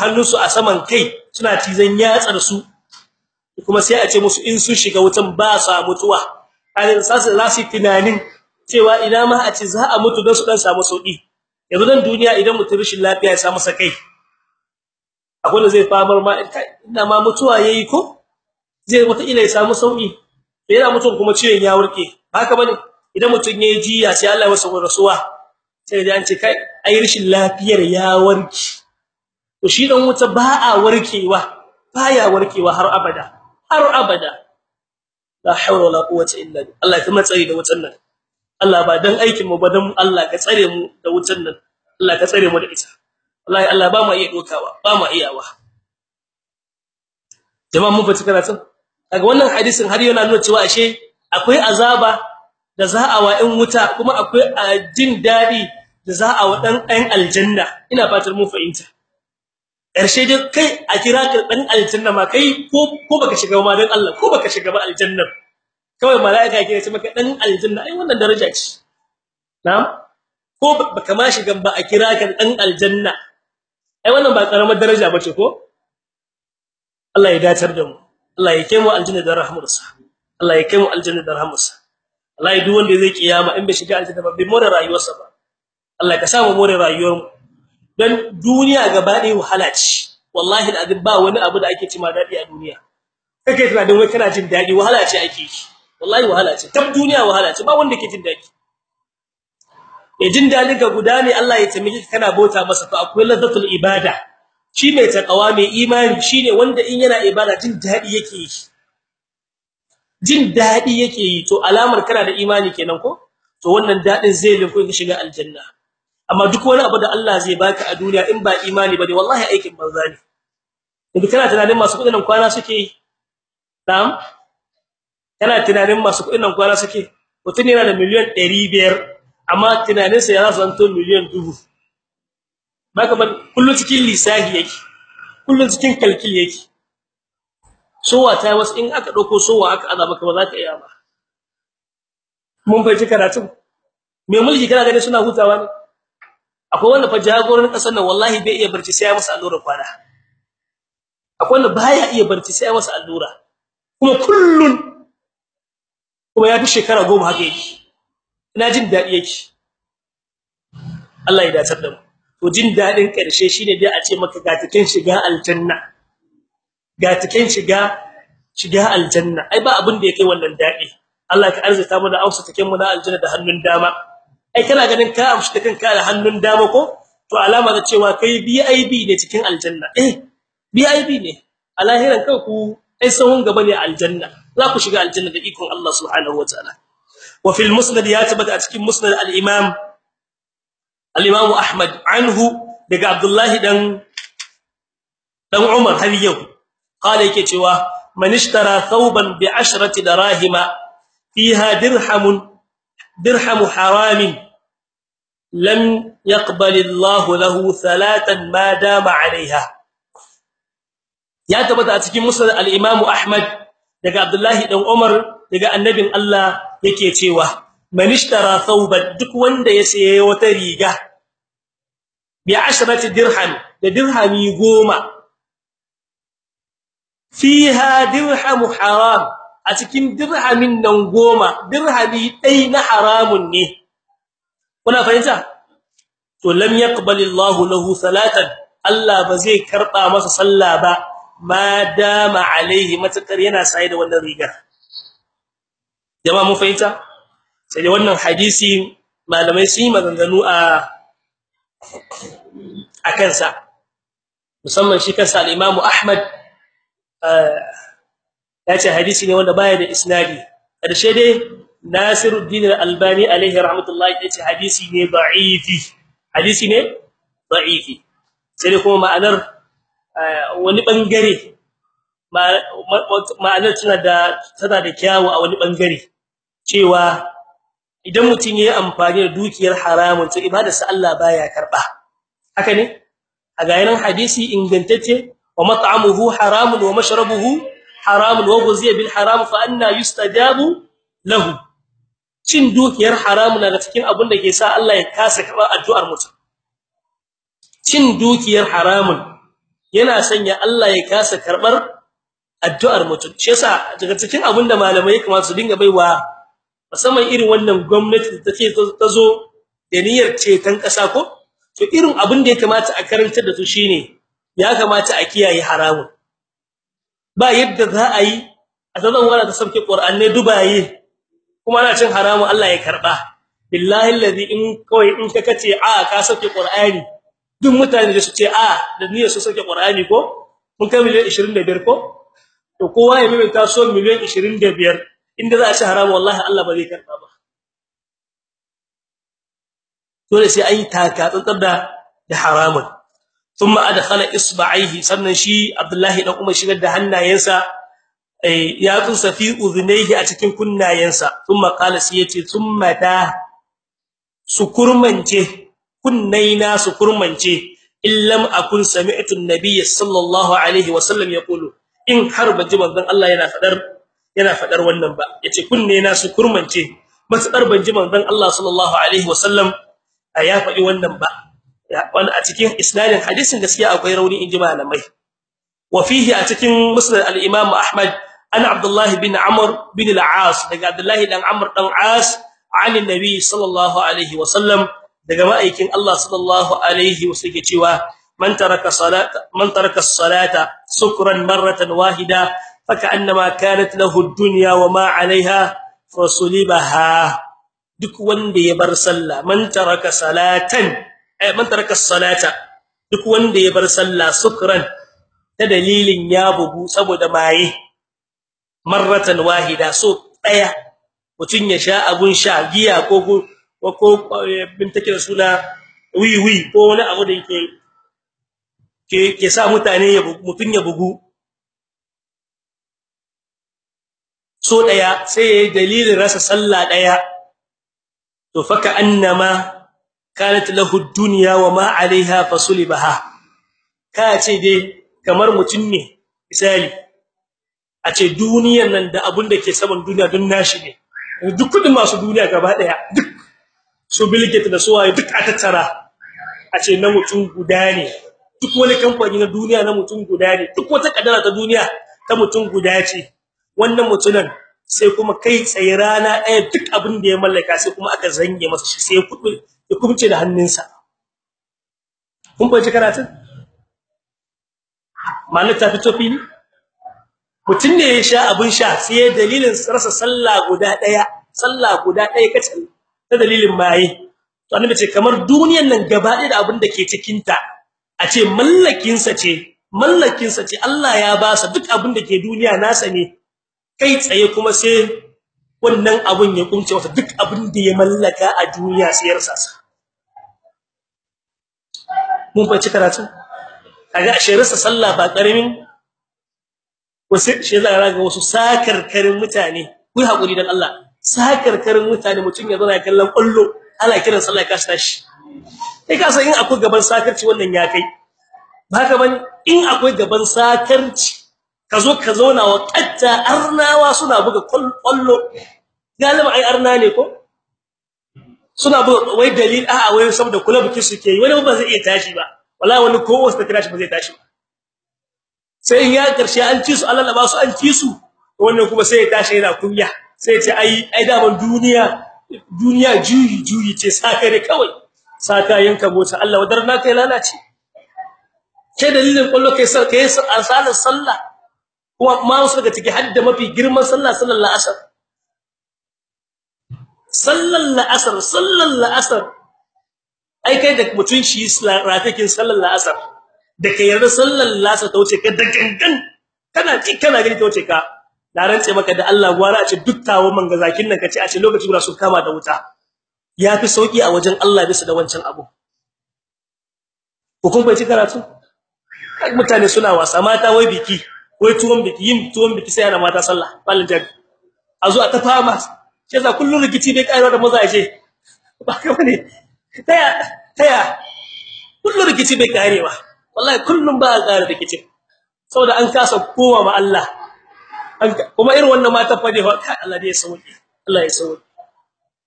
hannunsu a saman kai suna cizan yatsar su. Kuma sai a ce musu in sun shiga wutan ba sa mutuwa. Halin sasu za su tunanin cewa ina ma a ce za a mutu don su dan samu sauƙi yanzu dan duniya idan mutum rashin lafiya ya samu sakai akwai da zai famar ma ina ma mutuwa yayi ko? Zai wata ila ya samu sauƙi yana mutum kuma ciwon ya warke. Haka ba ne? Idan mutum yayi jiya sai Allah ya wasa rasuwa. Sai da an ce kai ai rashin lafiyar ya warke. To shi dan wuta ba a warkewa baya warkewa har abada har abada. La hawla wala quwwata illa billah. Allah ya tsare da wutan nan. Allah ba dan aikin mu ba dan Allah ka tsare mu da wutan nan. Allah ka tsare mu da ita. Wallahi Allah ba mu iya dokawa ba mu iyawa. Jama'a mun fita karatun? Daga wannan hadisin har yana nuna cewa ashe akwai azaba da za a wa in wuta kuma akwai jin daɗi da za a wa dan ɗan aljanna. Ina fatar mun fahimta. Ƙarshe dai kai a kira ka dan aljanna ma kai ko ko baka shiga ma dan Allah ko baka shiga ba aljannar. Kawai malaika yake ce maka dan aljanna ai wannan daraja ce. Na'am? Ko baka ma shiga ba a kira ka dan aljanna. Ai wannan ba karamar daraja bace ko? Allah ya dacar da mu. Allah ya kai mu aljanna da rahmarsa Allah ya kai mu aljanna da rahmarsa wallahi duk wanda zai kiyama in bai shiga aljanna ba bai more rayuwarsa ba. Allah ka samu more rayuwar mu. Dan duniya gaba ɗaya wahala ce. Wallahi alazim ba wani abu da ake cima daɗi a duniya. Kake tunanin wai kana jin daɗi wahala ce ake yi. Wallahi wahala ce. Tab duniya wahala ce ba wanda ke jin daɗi e jin daɗin ka guda ne Allah ya ka kana bauta masa. To akwai lazzatul ibada. Shi mai takawa mai imani shine wanda in yana ibada jin daɗi yake yi. Jin daɗi yake yi. To alamar kana da imani kenan ko? To wannan daɗin zai linko ka shiga aljanna. Amma duk wani abu da Allah zai baka a duniya in ba imani ba ne wallahi aikin banza ne. Idan kana tunanin masu kuɗin kwana suke na'am? Kana tunanin masu kuɗin kwana suke mutun yana da miliyan 500 amma tunaninsa ya za su zanto miliyan 1000 baka ban kullu cikin lisahi yake kullu cikin kalkil yake. Sowa ta wasu in aka ɗauko sowa aka aza maka ba za ka iya ba. Mun fahimci karatu me mulki kana ganin suna hutawa ne? Akwai wanda fa jagoran ƙasar nan wallahi bai iya barci sai ya masa allura kwana. Akwai wanda baya iya barci sai ya masa allura. Kuma kullun kuma ya fi shekara goma haka yake. Ina jin daɗi yake. Allah ya dace da mu. To jin daɗin ƙarshe shine dai a ce maka ga tikin shiga aljanna. Ga tikin shiga shiga aljanna. Ai ba abin da yake wannan daɗi Allah ka arzuta mu da ausa tikin mu na aljanna da hannun dama. Ai kana ganin ka amshi da kanka da hannun dama ko? To alama da cewa kai VIP ne cikin aljanna. Eh VIP ne. Alahiran kanku ai sahun gaba ne aljanna. Za ku shiga aljanna da ikon Allah subhanahu wataala wa fil musnad ya tabbata a cikin musnad al-imam al-imam ahmad anhu daga abdullahi dan dan umar har yau. Qala yake cewa man ishtara thawban bi ashrati darahima fiha dirhamun dirhamu haramin lam yaqbal Allah lahu thalathan ma dama alaiha ya tabbata a cikin musnad al-imam daga Abdullahi dan Umar daga annabin Allah yake cewa man ishtara thawban duk wanda ya saye wata riga bi ashrati dirham da dirhami goma fiha dirham haram a cikin dirhamin nan goma dirhami dai na haramun ne. Kuna fahimta? To lam yaqbalillahu lahu salatan Allah ba zai karɓa masa sallah ba ma dama alaihi matakar yana sai da wannan rigar. Jama'a mun fahimta? Sai da wannan hadisi malamai sun yi maganganu a akan sa musamman shi kansa al-Imam Ahmad ya ce hadisi ne wanda baya da isnadi. Karshe dai Nasiruddin al-Albani alaihi rahmatullahi ya ce hadisi ne da'ifi. Hadisi ne da'ifi. Sai kuma ma'anar wani ɓangare ma'anar tana da tana da kyawu a wani ɓangare. Cewa idan mutum yayi amfani da dukiyar haramun to ibadarsa Allah baya karɓa haka ne? A gayanan hadisi ingantacce wa mat'amuhu haramun wa mashrabuhu haramun wa ghuziya bil haram fa anna yustajabu lahu. Cin dukiyar haramun daga cikin abin da ke sa Allah ya kasa karɓa addu'ar mutum. Cin dukiyar haramun yana sanya Allah ya kasa karɓar addu'ar mutum. Shi yasa daga cikin abin da malamai kuma su dinga baiwa musamman irin wannan gwamnati da take ta zo da niyyar ceton kasa ko? To irin abin da ya kamata a karantar da su shine ya kamata a kiyaye haramun. Ba yadda za a yi a zazan wala ta sauke qur'anai dubaye kuma ana cin haramun Allah ya karɓa billahi alladhi in kawai in ka kace a ka sauke qur'ani duk mutane da su ce a da niyyar su sauke qur'ani ko? Mun kai miliyan 25 ko? To kowa ya mai taso miliyan 25 inda za a ci haramun wallahi Allah ba zai karɓa ba. Dole sai ai taka tsantsar da da haramun. Thumma adkhala isba'ihi sannan shi Abdullahi dan Umar shigar da hannayensa ya tsunsa fi udhnayhi a cikin kunnayensa. Thumma qala sai ya ce thumma da sukurmance kunnaina sukurmance illam akun sami'tu an-nabiy sallallahu alaihi wasallam yaqulu. In har baji manzon Allah yana fadar yana fadar wannan ba. Yace kunnaina sukurmance matsar banji manzon Allah sallallahu alaihi wasallam ya faɗi wannan ba. Wanda a cikin isnadin hadisin gaskiya akwai rauni inji malamai. Wa fihi a cikin musnad al-imam ahmad ana abdullah bin amr bin al-aas daga abdullah dan amr dan as an annabi sallallahu alaihi wasallam daga ma'aikin Allah sallallahu alaihi wasallam cewa man taraka salata man taraka as-salata sukran marratan wahida kanat lahu ad-dunya wa ma 'alayha fasulibaha duk wanda ya bar sallah man taraka salatan eh man taraka as-salata duk wanda ya bar sallah sukran ta dalilin ya bugu saboda maye marratan wahida so ɗaya mutun ya sha abun sha giya ko ko bin take suna wi wi ko wani abu da yake ke ke sa mutane ya mutun ya bugu so ɗaya sai dalilin rasa sallah ɗaya to faka annama kanat lahu ad-dunya wa ma 'alayha fasulibaha. Ka ce dai kamar mutun ne misali a ce duniyar nan da abun da ke saman duniya dun nashi ne. Duk kuɗin masu duniya gaba ɗaya duk su bilgate da suwaye duk a tattara. A ce na mutum guda ne. Duk wani kamfani na duniya na mutum guda ne. Duk wata kadara ta duniya ta mutum guda ce. Wannan mutunan sai kuma kai tsaye rana ɗaya duk abin da ya mallaka sai kuma aka zange masa shi sai ya kubce da hannunsa. Kun fahimci karatun? Malaka ta fito fili? Mutun ne ya sha abin sha sai dalilin rasa sallah guda ɗaya sallah guda ɗaya kacal ta dalilin maye. To annabi ce kamar duniyar nan gaba ɗaya da abin da ke cikin ta a ce mallakin sa ce mallakin sa ce Allah ya ba sa duk abin da ke duniya nasa ne kai tsaye kuma sai wannan abun ya kumce masa duk abin da ya mallaka a duniya sai ya rasa sa. Mun fa ci karatu? Kaga ashe rasa sallah ba ƙaramin wasu shi za ga wasu sakarkarin mutane ku haƙuri dan Allah sakarkarin mutane mutun ya zauna kallon kullu ana kiran sallah ka tashi. Kai ka san in akwai gaban sakarci wannan ya kai. Ba haka ba ne in akwai gaban sakarci ka zo ka zauna wa katta arnawa suna buga kullu galiba ai arna ne ko? Suna buga wai dalil a'a wai saboda kula biki suke yi. Wani ba zai iya tashi ba. Wallahi wani ko wasu ta tashi ba zai tashi sai in ya ƙarshe an ci su Allah ba su an ci su wannan kuma sai ya tashi yana kunya. Sai ya ce ai ai daman duniya duniya juyi juyi ce saka ne kawai. Saka yanka mota Allah wadar na kai lalace. Ke dalilin kullu kai sai kai asalar sallah. Kuma ma wasu daga ciki hadda mafi girman sallah sallallahu asar sallallahu asar sallallahu asar ai kai da mutun shi ratakin sallallahu asar da kai yarda sallallahu asar ta wuce ka da gangan kana ji kana gani ta wuce ka. Na rantse maka da Allah gwara a ce dukkawo man ga zakin nan kace a ce lokaci guda su kama da wuta. Yafi sauƙi a wajen Allah bisa da wancan abu. Hukun bai ci karatu? Mutane suna wasa mata wai biki. Wai tuwon biki yin tuwon biki sai ana mata sallah ballan jari a zo a ta fama sai za kullun rikici bai kaiwa da mazaje ba ka ba ne. Taya taya kullun rikici bai karewa wallahi kullun ba kare rikici saboda an kasa kowa ma Allah. Kuma irin wannan mata fa dai Allah dai ya sauke Allah ya sauke.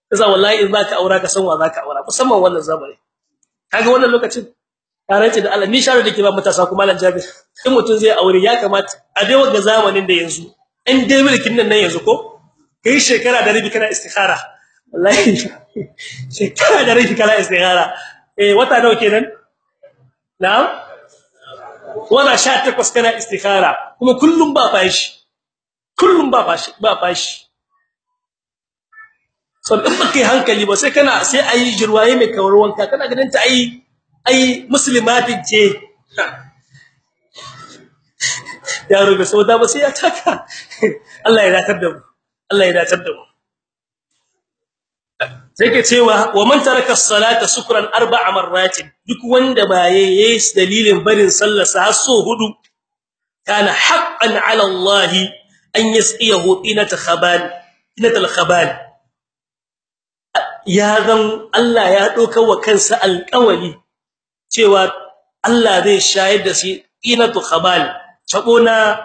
Kaza wallahi in zaka aura ka san wa zaka aura musamman wannan zamani kaga wannan lokacin? Karanci da Allah ni share da ke ba matasa kuma lan jabi in mutun zai aure ya kamata a dai wanga zamanin da yanzu. In dai mulkin nan nan yanzu ko kai shekara da rabi kana istikhara. Wallahi shekara da rabi kana istikhara. Eh wata nawa kenan? Na'am? Wala 18 kana istikhara kuma kullum ba fashi. Kullum ba fashi ba fashi. So in baka hankali ba sai kana sai ayi jirwaye mai kawar wanka kana ganin ta ayi ai muslimatin ce. Yaro bai sauda ba sai ya taka. Allah ya datar da mu. Allah ya datar da mu. Sai ke cewa wa man taraka as-salata sukran arba'a marratin. Duk wanda ba yayi dalilin barin sallar sa so huɗu kana haqqan 'ala Allah an yasqiyahu inata khaban inata al-khaban ya zan Allah ya doka wa kansa alƙawari cewa Allah zai shayar da shi inatu khabal tabo na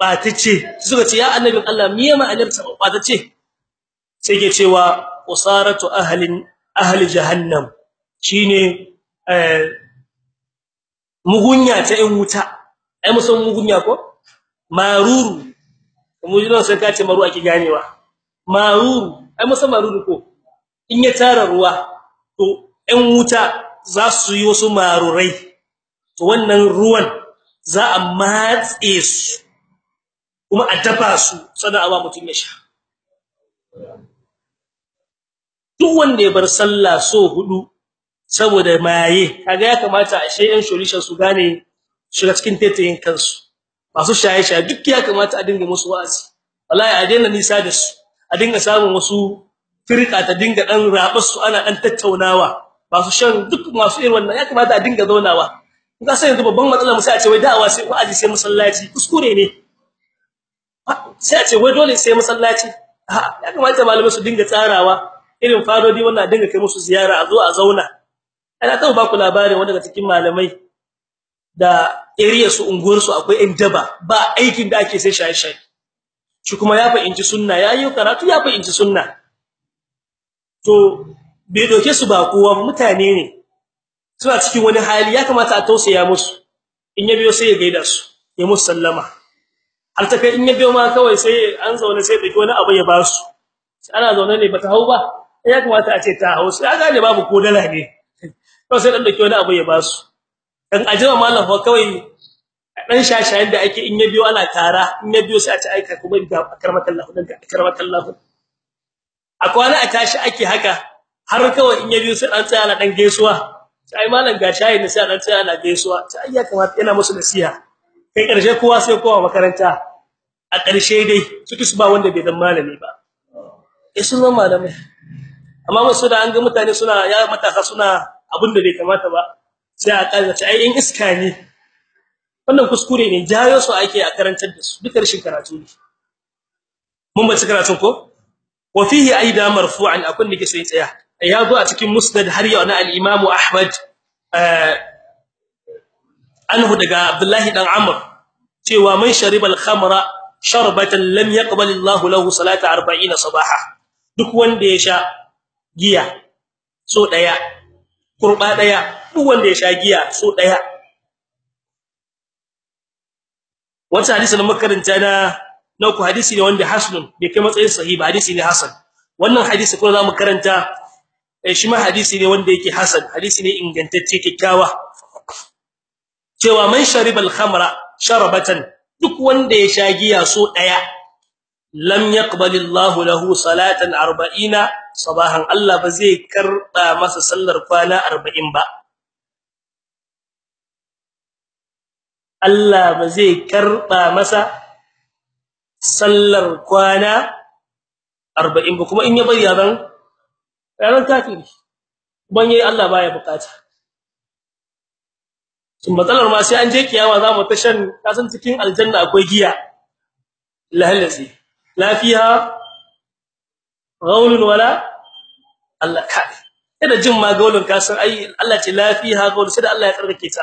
batace suka ce ya annabin Allah miye ma'anar tabo batace sai ke cewa usaratu ahlin ahli jahannam. Shine eh mugunya ta in wuta. Ai musan mugunya ko? Maruru. Mu jira sai ka ce maru ake ganewa. Maruru. Ai musan maruru ko? In ya tara ruwa to ɗan wuta za su yi wasu marurai. To wannan ruwan za a matse su kuma a dafa su sannan a ba mutun ya sha. Duk wanda ya bar sallah so huɗu saboda maye kaga ya kamata a sheyan solution su gane shiga cikin tetayin kansu. Masu shaye shaye duk ya kamata a dinga musu wa'azi. Wallahi a daina nisa da su a dinga samun wasu firka ta dinga dan rabar su ana dan tattaunawa. Masu shan duk masu irin wannan ya kamata a dinga zaunawa. Ga sai yanzu babban matsala mu sai a ce wai da'awa sai wa'azi sai masallaci. Kuskure ne. Sai a ce wai dole sai masallaci. Ya kamata malamai su dinga tsarawa. Irin fadodi wannan dinga kai musu ziyara a zo a zauna. Ana taɓa ba ku labarin wanda daga cikin malamai da area su unguwar su akwai ɗan daba. Ba aikin da ake sai shaye-shaye. Shi kuma ya fahimci sunna yayi karatu ya fahimci sunna. To bai doke su ba kowa mutane ne. Suna cikin wani hali ya kamata a tausaya musu. In ya biyo sai ya gaida su ya musu sallama. Har ta kai in ya biyo ma kawai sai an zaune sai dake wani abu ya ba su. Ana zaune ne bata hau ba. Ya kamata a ce ta hau. Sai ga ne babu ko dala ne. To sai dan dake wani abu ya ba su. Dan ajima mallam fa kawai dan shashayen da ake in ya biyo ana tara in ya biyo sai a ci aika kuma ga karmakallahu dan karmakallahu akwana a tashi ake haka. Har kawai in ya biyo sai dan tsaya na dan gaisuwa. Sai mallam ga shayi ne sai dan tsaya na gaisuwa. Sai ya kamata yana musu nasiha. Kai ƙarshe kowa sai kowa makaranta. A ƙarshe dai suki su ba wanda bai dan malami ba. Eh sun zama malamai. Amma wasu da an ga mutane suna ya matasa suna abin da bai kamata ba sai a kaza ai in iska ne wannan kuskure ne jayo su ake a karantar da su. Duka rashin karatu ne. Mun ba ci karatu ko? Wa fihi aida marfu'an akun da ke sai tsaya. Ya zo a cikin musnad har yau na al-imam ahmad anhu daga abdullahi dan amr cewa man shariba al-khamra sharbatan lam yaqbal Allah lahu salata 40 sabaha. Duk wanda ya sha giya so ɗaya kurba ɗaya duk wanda ya sha giya so ɗaya. Wata hadisi na na na ku hadisi ne wanda hasanun bai kai matsayin sahihi hadisi ne hasan. Wannan hadisi kuma za mu karanta shi ma hadisi ne wanda yake hasan hadisi ne ingantacce kikkiawa cewa man shariba al-khamra sharabatan duk wanda ya sha giya so ɗaya lam yaqbalillahu lahu salatan 40 sabahan Allah ba zai karɓa masa sallar kwana 40 ba. Allah ba zai karɓa masa sallar kwana 40 ba. Kuma in ya bari yaran yaran kafiri. Ban yayi Allah baya buƙata. Sun matsalar ma sai an je kiyama za ta shan kasan cikin aljanna akwai giya. Lahalasi lafiya gaulun wala Allah ka. Kada jin ma gaulun kasan ai Allah ce lafiya gaulun sai Allah ya tsarkake ta.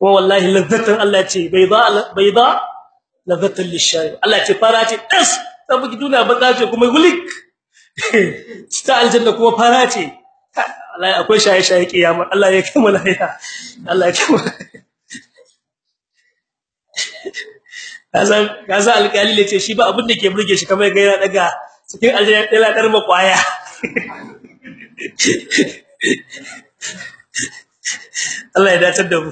Kuma wallahi lazzatan Allah ce bayda bayda lazzatan lisharib Allah ce fara ce das saboda duniya baka ce kuma gulik. ta aljanna kuma fara ce. Allah akwai shaye shaye kiyama. Allah ya kai mu Allah ya kai mu kaza kaza alƙali ne ce shi ba abin da ke burge shi kamar ga yana daga cikin aljanna yana dar makwaya Allah ya dace da mu.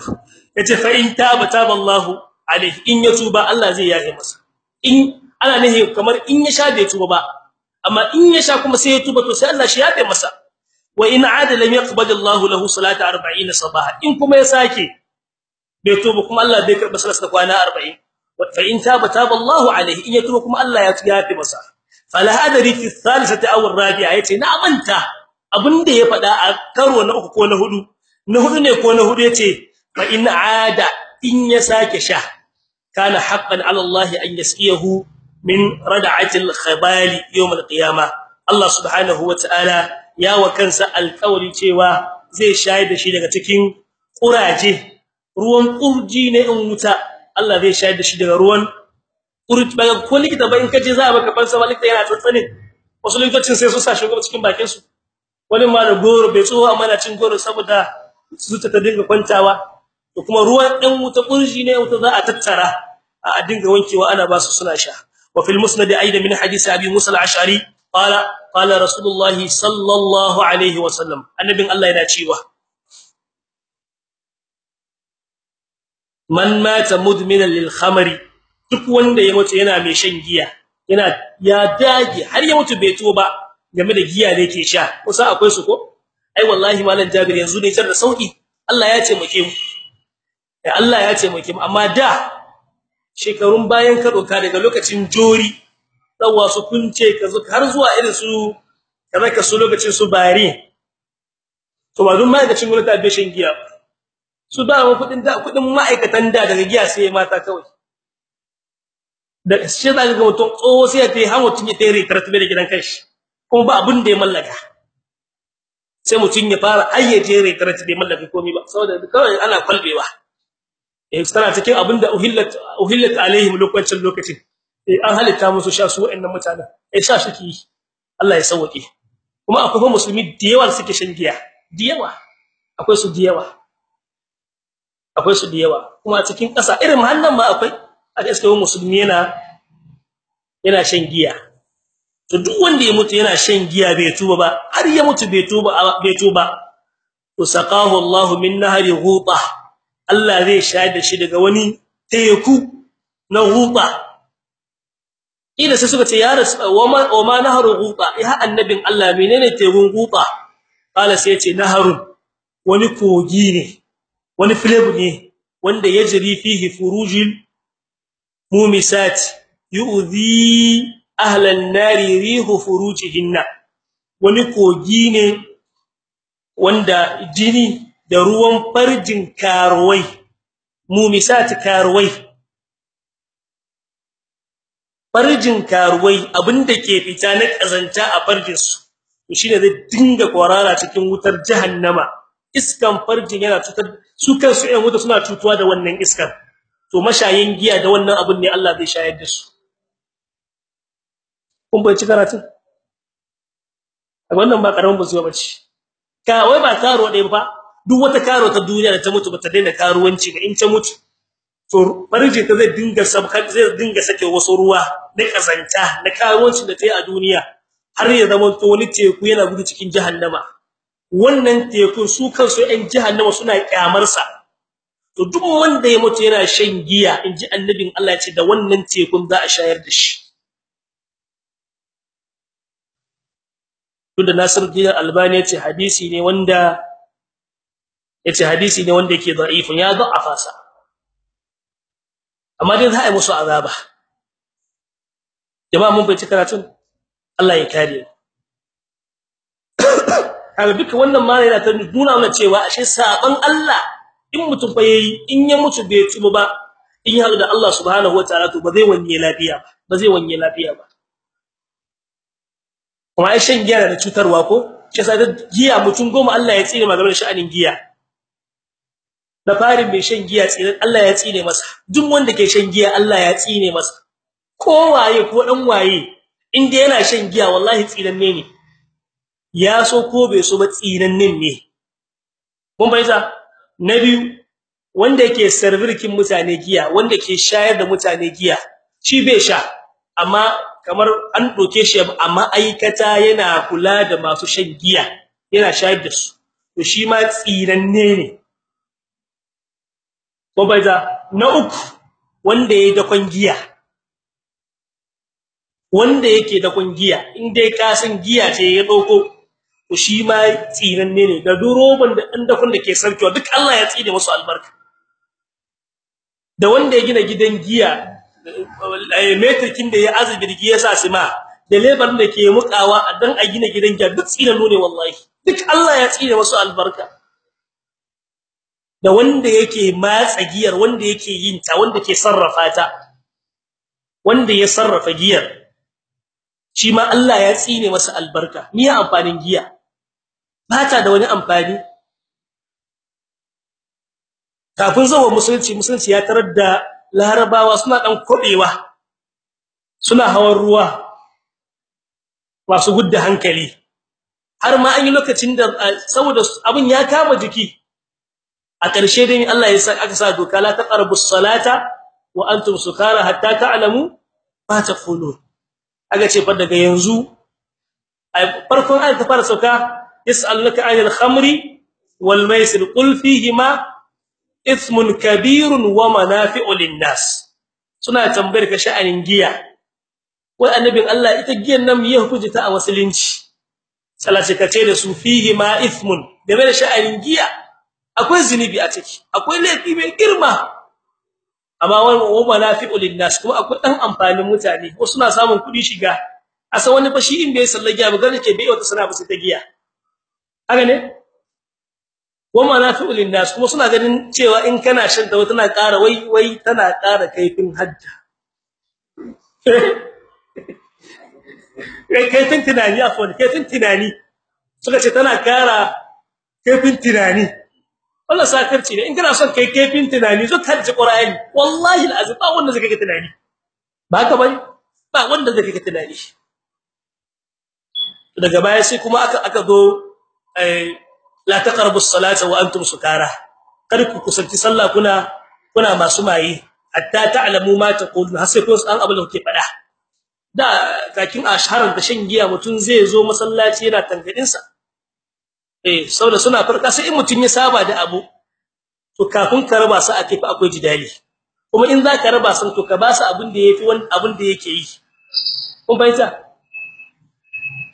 Yace fa in taba taba Allah alaihi. In ya tuba Allah zai yafe masa. In ana nahi kamar in ya sha bai tuba ba amma in ya sha kuma sai ya tuba to sai Allah shi yafe masa. Wa in aada lam yaqbal Allah lahu salata 40 sabaha. In kuma ya sake bai tuba kuma Allah bai karɓa salata kwana 40 fa in taba taba Allah alaihi. In ya tuba kuma Allah ya yafe masa. Fala hadari fi thalithati aw ar-rabi'a. Yace na manta abin da ya fada a karo na uku ko na huɗu. Na huɗu ne ko na huɗu ya ce fa in aada in ya sake sha kana haqqan ala Allah an yaskiyahu min rad'ati al-khabali yawm al-qiyamah Allah subhanahu wa ta'ala ya wa kansa alƙawari cewa zai shayar da shi daga cikin kuraje ruwan kurji ne in wuta. Allah zai shayar da shi daga ruwan kurji ba ko likita ba in kaje za a baka fansa likita yana tsantsane wasu likitocin sai su sa shi cikin bakin su wani ma da goro bai tsoho amma na cin goro saboda zuta ta dinga kwantawa. To kuma ruwan ɗan wuta kurji ne wuta za a tattara a dinga wankewa ana ba su suna sha. Wa fil musnad aidan min hadith abi musa al-ash'ari qala qala rasulullah sallallahu alaihi wa sallam. Annabin Allah yana cewa man mata mudminan lil duk wanda ya mutu yana mai shan giya yana ya dage har ya mutu bai tuba game da giya da yake sha. Kusa akwai su ko? Ai wallahi malam jabir yanzu ne da sauƙi Allah ya ce muke mu. Eh Allah ya ce muke mu amma da shekarun bayan ka doka daga lokacin jori dawa su kunce ka har zuwa irin su kaza ka su lokacin su bari. To ba dun ma'aikacin gwamnati da shan giya su da mu kuɗin da kuɗin ma'aikatan da daga giya sai mata kawai. Da shi da ga mutum tsoho sai ya tayi har mutum ya tayi karatu da gidan kanshi kuma ba abin da ya mallaka. Sai mutum ya fara ayyaje karatu bai mallaka komai ba saboda kawai ana kwalbewa. Eh tana cikin abin da uhillat uhillat alaihim lokacin lokacin. Eh an halitta musu sha su wa'annan mutanen. Eh sha suke Allah ya sauke kuma akwai musulmi da suke shan giya. Da akwai su da akwai su da kuma cikin ƙasa irin hannan ma akwai. A gaskiya musulmi yana yana shan giya. To duk wanda ya mutu yana shan giya bai tuba ba har ya mutu bai tuba bai tuba. To saqahu min nahri ghuta. Allah zai shayar da shi daga wani teku na ghuta ida sai suka ce ya rasul ma nahru ghuta ya annabin Allah menene tekun ghuta kala sai ya ce naharun wani kogi ne wani flavor ne wanda yajri fihi furujil mumisat yu'dhi ahlan nari rihu furujihinna. Wani kogi ne wanda jini da ruwan farjin karuwai mumisat karuwai. Farjin karuwai abin da ke fita na kazanta a farjin su to shine zai dinga kwarara cikin wutar jahannama. Iskan farjin yana cutar su kansu ɗan wuta suna cutuwa da wannan iskan to mashayin giya da wannan abun ne Allah zai shayar da su. Kun bai ci karatun? Wannan ba ƙaramin bazuwa bace ka wai ba karo dai ba duk wata karo ta duniya da ta mutu ba ta daina karuwanci ba in ta mutu to farji ta zai dinga sabkar zai dinga sake wasu ruwa na kazanta na karuwanci da ta yi a duniya har ya zama to wani teku yana gudu cikin jahannama. Wannan tekun su kansu ɗan jahannama suna kyamar sa to duk wanda ya mutu yana shan giya inji annabin Allah ya ce da wannan tekun za a shayar da shi. Tunda Nasiruddin Albani ya ce hadisi ne wanda ya ce hadisi ne wanda yake da'ifun ya da'afa sa. Amma dai za a yi musu azaba. Jama'a mun bai karatun? Allah ya kare duka wannan ma yana ta nuna mana cewa ashe saban Allah in mutum fa yayi in ya mutu bai tuba ba in ya da Allah subhanahu wataala to ba zai wanye lafiya ba ba zai wanye lafiya ba. Kuma ai shan giya da cutarwa ko? Shi yasa giya mutum goma Allah ya tsine maganar sha'anin giya. Da farin mai shan giya tsine Allah ya tsine masa. Duk wanda ke shan giya Allah ya tsine masa. Ko waye ko dan waye inda yana shan giya wallahi tsinanne ne. Ya so ko bai so ba tsinannen ne. Mun bayyana na biyu wanda yake servirkin mutane giya wanda ke shayar da mutane giya shi bai sha amma kamar an doke shi a ma'aikata yana kula da masu shan giya yana shayar da su. To shi ma tsiranne ne. Ko na uku wanda yayi da giya. Wanda yake da giya in dai ka san giya ce ya ɗauko to shi ma tsiranne ne. Da duroban da dan dakon da ke sarkewa duk Allah ya tsine musu albarka. Da wanda ya gina gidan giya metrikin da ya azubi ya sa sima da lebar da ke mukawa dan a gina gidan giya duk tsinan ne wallahi. Duk Allah ya tsine musu albarka. Da wanda yake matsa giyar wanda yake yin ta wanda ke sarrafa ta wanda ya sarrafa giyar. Shi ma Allah ya tsine masa albarka. Ni amfanin giya? Bata da wani amfani. Kafin zuwa musulunci musulunci ya tarar da larabawa suna dan kobewa suna hawan ruwa masu gudda hankali. Har ma an yi lokacin da saboda abin ya kama jiki. A ƙarshe dai Allah ya sa aka sa doka la taqrabus salata wa antum sukara hatta ta'lamu ma taqulun. Aga ce fa daga yanzu farkon ayat ta fara sauka yas'alunaka 'anil khamri wal maisir qul fihima ithmun kabirun wa manafi'u lin-nas. Suna tambayar ka sha'anin giya. Wai annabin Allah ita giyan nan miye hukunci ta a musulunci? Salace kace da su fihima ithmun. Game da sha'anin giya akwai zinubi a ciki akwai laifi mai girma. Amma wa manafi'u lin-nas kuma akwai dan amfanin mutane. Wasu na samun kuɗi shiga. Asa wani fashi in bai sallar giya ba gane ke bai wata sana ba sai ta giya. Haka ne? Wa manafi'u lin-nas kuma suna ganin cewa in kana shan ta tana ƙara wai wai tana ƙara kaifin hadda. Kaifin tunani afwan kaifin tunani. Suka ce tana ƙara kaifin tunani. Wannan sakarci ne. In kana son kai kaifin tunani zo ka ji qur'ani. Wallahi alazim ba wanda zai kai tunani. Ba ka ba ne? Ba wanda zai kai tunani daga baya sai kuma aka aka zo la taqrabu as-salata wa antum sukara. Kar ku kusanci sallah kuna kuna masu mayi hatta ta'lamu ma taqulun har sai kun san abin da kuke faɗa. Da kakin asharar da shan giya mutun zai zo masallaci yana tangadin sa eh saboda suna farka sai in mutun ya saba da abu to kafin ka raba su a tafi akwai jidali. Kuma in za ka raba su to ka ba su abin da yafi wani abin da yake yi. Kun bayyana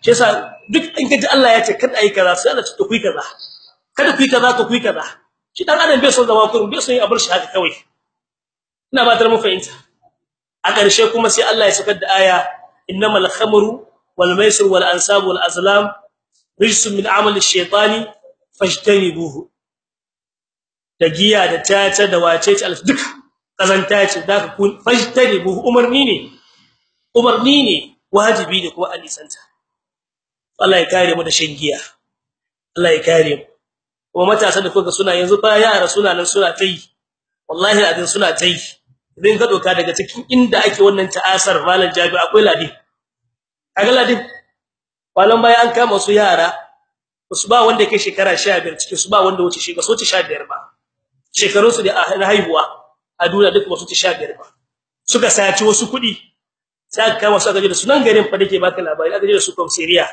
shi yasa duk in kaji Allah ya ce kada ayi kaza sai Allah ce to kuyi kaza. Kada kuyi kaza to kuyi kaza. Shi dan adam bai son zama kurun bai son yi abar shi haka kawai. Ina ba tar mu fahimta. A ƙarshe kuma sai Allah ya sakar da aya innamal khamru wal maisir wal ansab wal azlam rijsun min amali shaytani fajtanibuhu. Da giya da tata da wace ce duk kazanta ce. Da ka kun fajtanibuhu. Umarni ne. Umarni ne. Wajibi ne kuma alisanta Allah ya kuma matasa da kuka suna yanzu fa yara suna nan suna tai wallahi adin suna tai idan ka doka daga cikin inda ake wannan ta'asar malam jabi akwai ladin kaga ladin walan baya an kama su yara su ba wanda kai shekara 15 cikin su ba wanda wuce shi ba su wuce 15 ba. Shekarun su da haihuwa a duniya duk ba su wuce 15 ba. Suka saci wasu kuɗi sai aka kama su aka je da sunan garin fa dake baka labari aka je da su komsiriya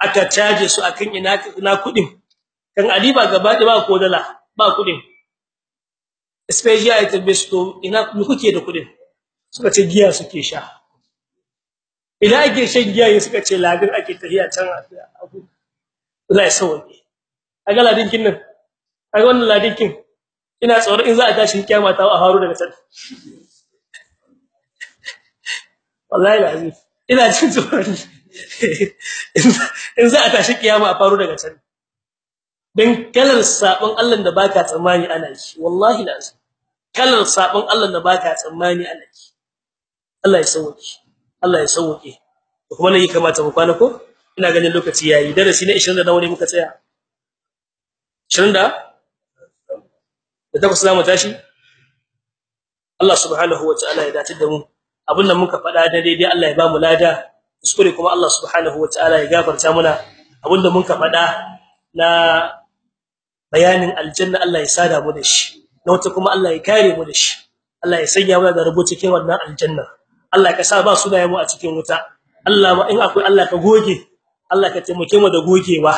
aka caje su akan ina ina kuɗin kan adiba gaba da ba ko dala ba kuɗin special item besto ina mu kuke da kuɗin suka ce giya suke sha. Ina ake shan giya ne suka ce ladin ake tafiya can abu Allah ya sauke. Aga ladin kin nan? Aga wannan ladin kin? Ina tsoro in za a tashi kiyama ta a haru daga can wallahi lazim. Ina jin tsoro in za a tashi kiyama a faru daga can dan kalar sabon Allah da baka tsammani ana yi wallahi lazim. Kalar sabon Allah da baka tsammani ana yi. Allah ya sauke. Allah ya sauke. Kuma ne kamata mu kwana ko? Ina ganin lokaci yayi darasi na 20 da nawa ne muka tsaya? 20 da? Da takwas za mu tashi? Allah subhanahu wa ya dace da mu. Abin da muka faɗa da daidai Allah ya ba mu lada. Kuskure kuma Allah subhanahu wa ya gafarta muna. Abin da muka faɗa na bayanin aljanna Allah ya sada mu da shi. Na wata kuma Allah ya kare mu da shi. Allah ya sanya mu da rubutu cikin wannan aljanna. Allah ka sa ba su da mu a cikin wuta. Allah ma in akwai Allah ka goge. Allah ka taimake mu da gogewa.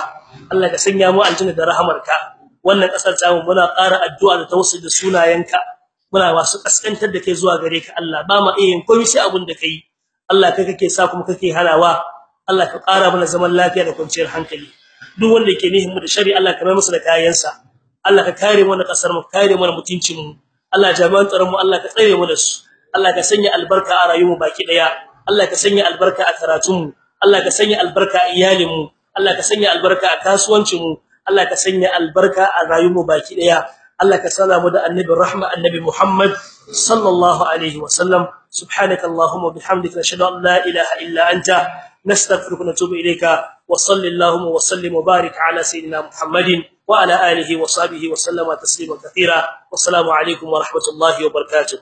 Allah ka sanya mu aljanna da rahamarka. Wannan ƙasar ta mu muna ƙara addu'a da tawassul da sunayenka. Muna wasu kaskantar da kai zuwa gare ka Allah. Ba mu iya komai sai abun da kai Allah kai kake sa kuma kake halawa Allah ka ƙara mana zaman lafiya da kwanciyar hankali. Duk wanda yake nihin mu da shari Allah ka mai musu da kayansa. Allah ka kare mu na ƙasar mu kare mu na mutuncin mu. Allah jami'an tsaron mu Allah ka tsare mu da su. Allah ka sanya albarka a rayuwar mu baki ɗaya. Allah ka sanya albarka a karatun mu. Allah ka sanya albarka a iyalin mu. Allah ka sanya albarka a kasuwancin mu. Allah ka sanya albarka a rayuwar mu baki ɗaya. Allah ka salamu da annabi rahma annabi Muhammad sallallahu alaihi wasallam subhanakallahumma bihamdika nashhadu an la ilaha illa anta. Nastaghfiruka wa natubu ilayka. Wa sallallahu wa sallim wa barik ala sayidina Muhammadin wa ala alihi wa sahbihi wa sallama taslima kathira. Wassalamu alaikum rahmatullahi wa barakatuh.